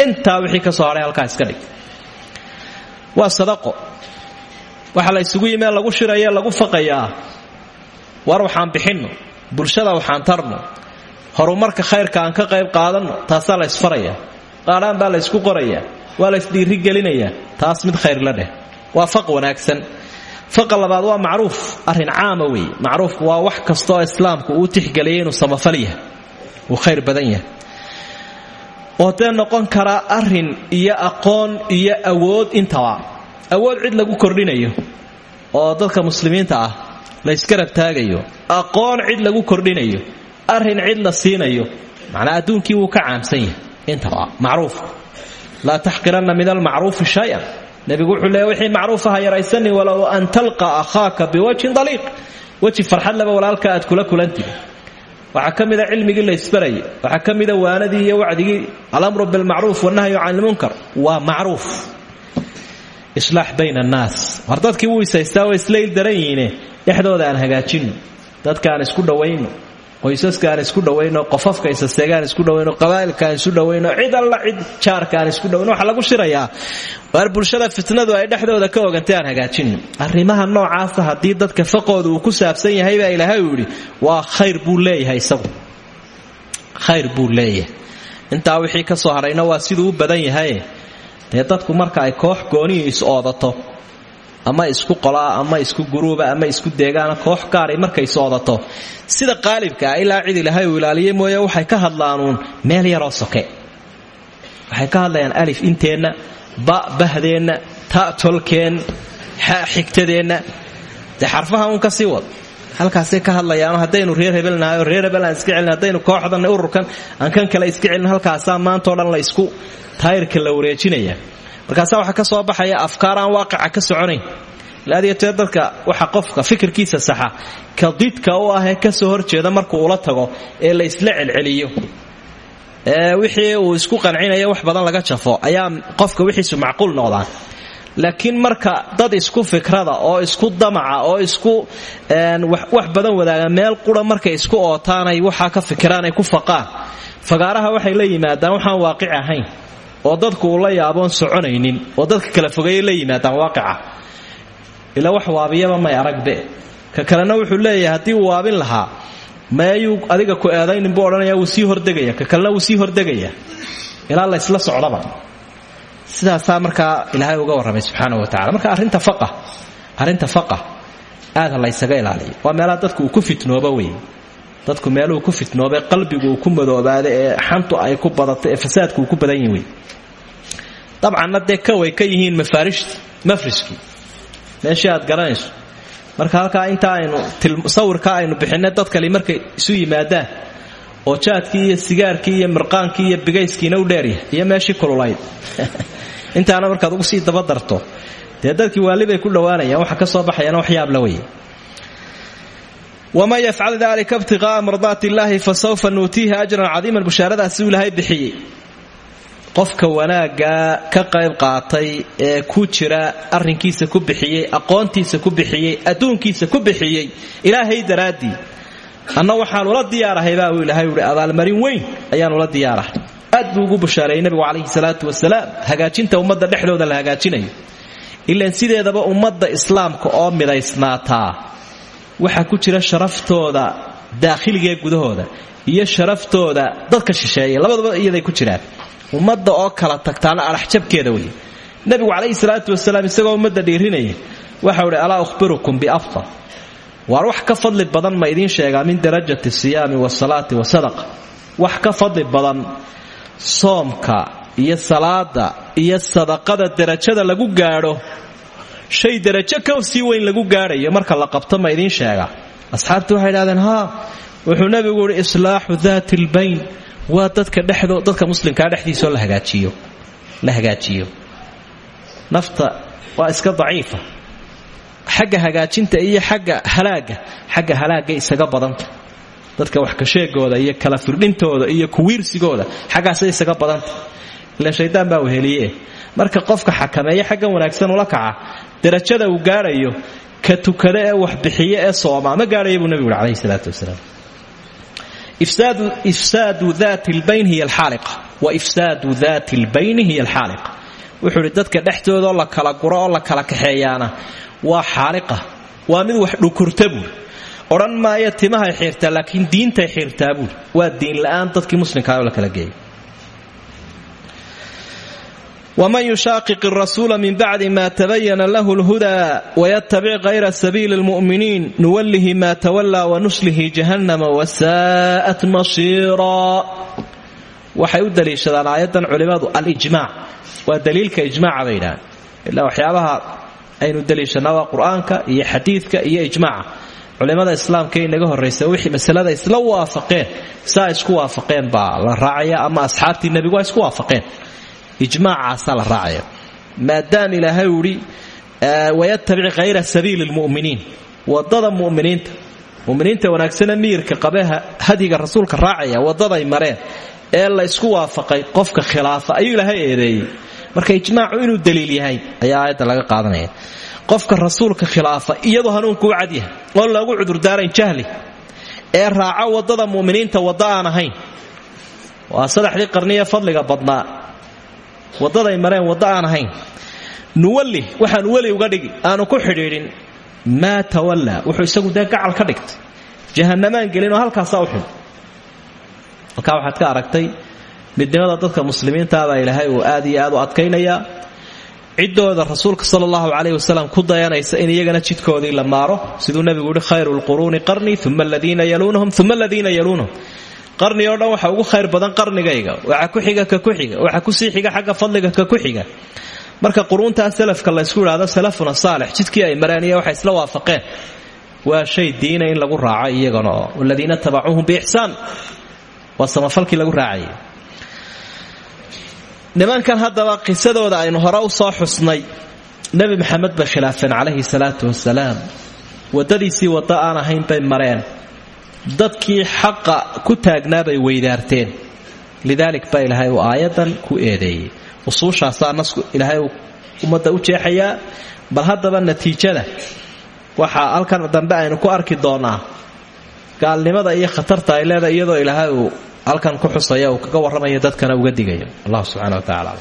intaa wixii ka soo hadhay halkaa iska dhig. Waa sadaqo. Waxa la isugu yimee lagu shiraye lagu faqayaa. War waxaan bixinno. Bulshada waxaan tarno. Horumarka khayrka aan ka qayb qaadanno taasaa la ysfaraya qaadhaan baa la ysku qorayaa. Waa la ysdhiirigelinayaa taas mid khayr la dheh. Waa faq wanaagsan. Faqa labaad waa macruuf. Arrin caama weeye. Macruufku waa wax kastaoo islaamku uu tixgeliyay inuu samafal yahay. Uu khayr badan yahay oo dee noqon karaa arrin iyo aqoon iyo awood intaba. Awood cid lagu kordhinayo oo dadka muslimiinta ah la ysgarab taagayo aqoon cid lagu kordhinayo arrin cid la siinayo. Macnaa adduunkii wuu ka caamsan yahay intaba macruuf laa taxqiranna min almacruufi shay-an. Nebigu wuxuu leeya wixii macruufa ha yaraysanin walow an talqa akhaaka biwajhin daliiq. Weji farxad laba walaalka aad kula kulantid waxaa ka mida cilmigii la ysbarayay waxaa ka mida waanadii iyo wacdigii. Alamru bilmacruuf wanahyu can ilmunkar waa macruuf islaax bayna annaas. War dadkii wuu isaystaa way islayl daran yihiine dhexdooda aan hagaajinno dadkaan isku dhawayno qoysaskaan isku dhawayno qofafka isaseegaan isku dhawayno qabaa'ilkaan isu dhawayno cid alla cid jaarkaan isku dhawayno waxaa lagu shirayaa waar bulshada fitnadu ay dhexdooda ka ogantay aan hagaajinno arrimaha noocaasa haddii dadka faqooda uu ku saabsan yahay baa ilaahay uu waa khayr buu leeyahay isagu. Khayr buu leeyahay. Intaa wixii ka soo hadhayna waa siduu badan yahay. Dee dadku marka ay koox gooniyu is-oodato ama isku qolaa ama isku guruuba ama isku deegaana koox gaaray markay is-oodato sida qaalibka ah ilaa cid ilaahay uu ilaaliye waxay ka hadlaanuun meel yaroo soke. Waxay ka hadlayaan alif inteenna ba bahdeenna ta tolkeen xa xigtadeenna. Dee xarfaha uun ka sii wad. Halkaasay ka hadlayaano haddaynu reer hebelnahay reer hebel iska celin haddaynu kooxdan ururkan aan kan kale iska celin halkaasaa maantao dhan la isku taayirka la wareejinaya markaasaa waxaa ka soo baxaya afkaar aan waaqica ka soconayn. Ilaadiyatee dadka waxa qofka fikirkiisa saxa ka didka u ahee ka soo horjeeda markuu ula tago ee la isla celceliyo. Ee wixii uu isku qancinayo wax badan laga jafo ayaa qofka wixiisu macquul noqdaan laakiin marka dad isku fikrada oo isku damaca oo isku wax badan wadaaga meel qura markay isku ootaanay waxaa ka fikiraan ay ku faqaan. Fagaaraha waxay la yimaadaan waxaan waaqic ahayn oo dadku uu la yaaboon soconaynin oo dadka kala fogeeyay la yimaadaan waaqica. Ilaa wax waabiyaba may aragbe. Ka kalena wuxuu leeyahay haddii waabin lahaa meeyuu adiga ku eedaynin buu odhanaya wuu sii hordegaya. Ka kalena wuu sii hordegaya. Ilaa la ysla socdaba. Sidaasaa markaa ilaahay uga warramay subxaana wa tacala marka arrinta faqa arrinta faqa aada laysaga ilaaliyo. Waa meelaha dadku ku fitnoobo wey dadku meeluhu ku fitnoobay qalbigu uu ku madoobaada ee xantu ay ku badato ee fasaadku ku badan yihiin wey dabcanna dee kaway ka yihiin mafriskii meeshii aad garanayso. Marka halkaa inta aynu sawirka aynu bixinay dad kale markay isu yimaadaan oo jaadkii iyo sigaarkii iyo mirqaankii iyo bigayskiina u dheeryahay iyo meeshii kululayd. <laughs> Intaana markaad ugu sii dabadarto dee dadkii waalibay ku dhowaanayaan waxa ka soo baxayana waxyaabla weye waman yafcal dalika ibtiqaaa mardaati illaahi fa sawfa nuutiihi ajran cadiiman bushaaradaasi uu ilaahay bixiyey qofka wanaaggaa ka qayb qaatay ee ku jira arrinkiisa ku bixiyey aqoontiisa ku bixiyey adduunkiisa ku bixiyey ilaahay daraaddii anna waxaan ula diyaarahay baa uu ilaahay uhi abaalmarin weyn ayaan ula diyaarahay. Aad buu ugu bushaareeyey nabigu calayhi salaatu wasalaam hagaajinta ummadda dhexdooda sideedaba ummadda islaamka oo midaysnaataa waxaa ku jira sharaftooda daakhiligaee gudahooda iyo sharaftooda dadka shisheeya labaduba iyaday ku jiraan. Ummadda oo kala tagtaana alaxjabkeeda wey nebigu calayhi salaatu wasalaam isagoo ummadda dhiirinaya waxau idhi alaa uhbirukum biafdal. Waar wax ka fadli badan ma idiin sheegaa min darajati siyaami wasalaati wasadaqa wax ka fadli badan soomka iyo salaada iyo sadaqada derajada lagu gaadho shay derajo ka sii weyn lagu gaadhayo marka la qabto ma idiin sheegaa asxaabtu waxay idhahdeen haa. Wuxuu nebigu ihi islaaxu daati lbayn waa dadka dhexdo dadka muslimkaa dhexdiisaoo la hagaajiyo. Nafta waa iska daciifa. Xagga hagaajinta iyo xagga halaaga xagga halaagga isaga badanta. Dadka wax kasheegooda iyo kala firdhintooda iyo kuwiirsigooda xaggaasay isaga badanta. Ilaan shaydaan baa weheliye. Marka qofka xakameeya xaggan wanaagsan ula kaca darajada uu gaadhayo ka tukada ee waxbixiye ee sooma ma gaadhaya buu nebigu ui calayhi salaatu wasalaam. Ifsaadu daati lbayn hiya alxaaliqa wa ifsaadu daati lbayni hiya alxaaliqa wuxuu dadka dhexdoodoo la kala guro oo la kala kaxeeyaana waa xaaliqa. Waa mid wax dhukurta buuri odhan maayo timahay xiirtaa laakiin diintay xiirtaa buuri waa diin la'aan dadkii muslimkaa oo la kala geeyay waman yushaaqiq rasuula min bacdi ma tabayana lahu lhudaa wayatabic hayra sabiili lmu'miniin nuwallihi ma tawallaa wanuslihi jahannama wasaa'at masiira waxay u daliishadaan aayaddan culimmadu alijmaac waa daliilka ijmaaca bay yidhahaan waxyaabaha aynu daliishanaa qur'aanka iyo xadiidka iyo ijmaaca culimmada islaamka inaga horraysa wixii masalada isla waafaqeen saa isku waafaqeen baa la raacaya ama asxaabtii nebigu isku waafaqeen ijmaacaasaa la raacaya maadaam ilaahay uu idhi wayatabic hayra sabiili waddada muminiinta. Muminiinta wanaagsane miyirka qabeha hadiga rasuulka raacaya wadaday mareen ee la ysku waafaqay qofka khilaafa ayuu ilaahay eedeeyey. Marka ijmaacu inuu daliil yahay ayaa aayadda laga qaadanaya. Qofka rasuulka khilaafa iyadoo hanuunku u cadyahay oon loogu cudurdaarayn jahli ee raaca waddada muminiinta wadda waa saddexdii qarniye fadliga badnaa wadaday mareen wadda aan ahayn. Nuwalli waxaanu weli uga dhigi aanu ku xidhiidhin maa tawallaa wuxuu isagu dee gacal ka dhigtay. Jahanamaan gelinoo halkaasaa u xun. Halkaa waxaad ka aragtay midnimada dadka muslimiintaabaa ilaahay uu aad iyo aad u adkaynayaa ciddooda rasuulka sala allahu caleyh wasalam ku dayanaysa in iyagana jidkoodii la maaro. Siduu nebigu yihi khayru lquruuni qarnii uma aladiina yaluunahum uma aladiina yaluunahum qarni oo dhan waxa ugu khayr badan qarnigayga. Waxa ku xiga ka ku xiga. Waxa ku sii xiga xagga fadliga ka ku xiga. Marka quruuntaa salafka laysku idhaahdo salafuna saalix. Jidkii ay mareen iyo waxay isla waafaqeen. Waa shay diina in lagu raaco iyagana. Oo waladiina tabacuuhum biixsaan waa samafalkii lagu raacayay nimankan haddaba qisadooda aynu hore u soo xusnay. Nebi maxamed bay khilaafeen calayhi salaatu wasalaam waddadiisii waddo aan ahayn mareen dadkii xaqa ku taagnaa bay weydaarteen. Lidaalik baa ilaahay uu aayadan ku eedeeyey. Usuushaasaa nasku ilaahay uu ummadda u jeexayaa bal haddaba natiijada waxaa halkan dambe aynu ku arki doonaa gaalnimada iyo khatarta ay leedahay iyadoo ilaahay uu halkan ku xusaya uu kaga warramayo dadkana uga digayo. Allah subxana wa tacala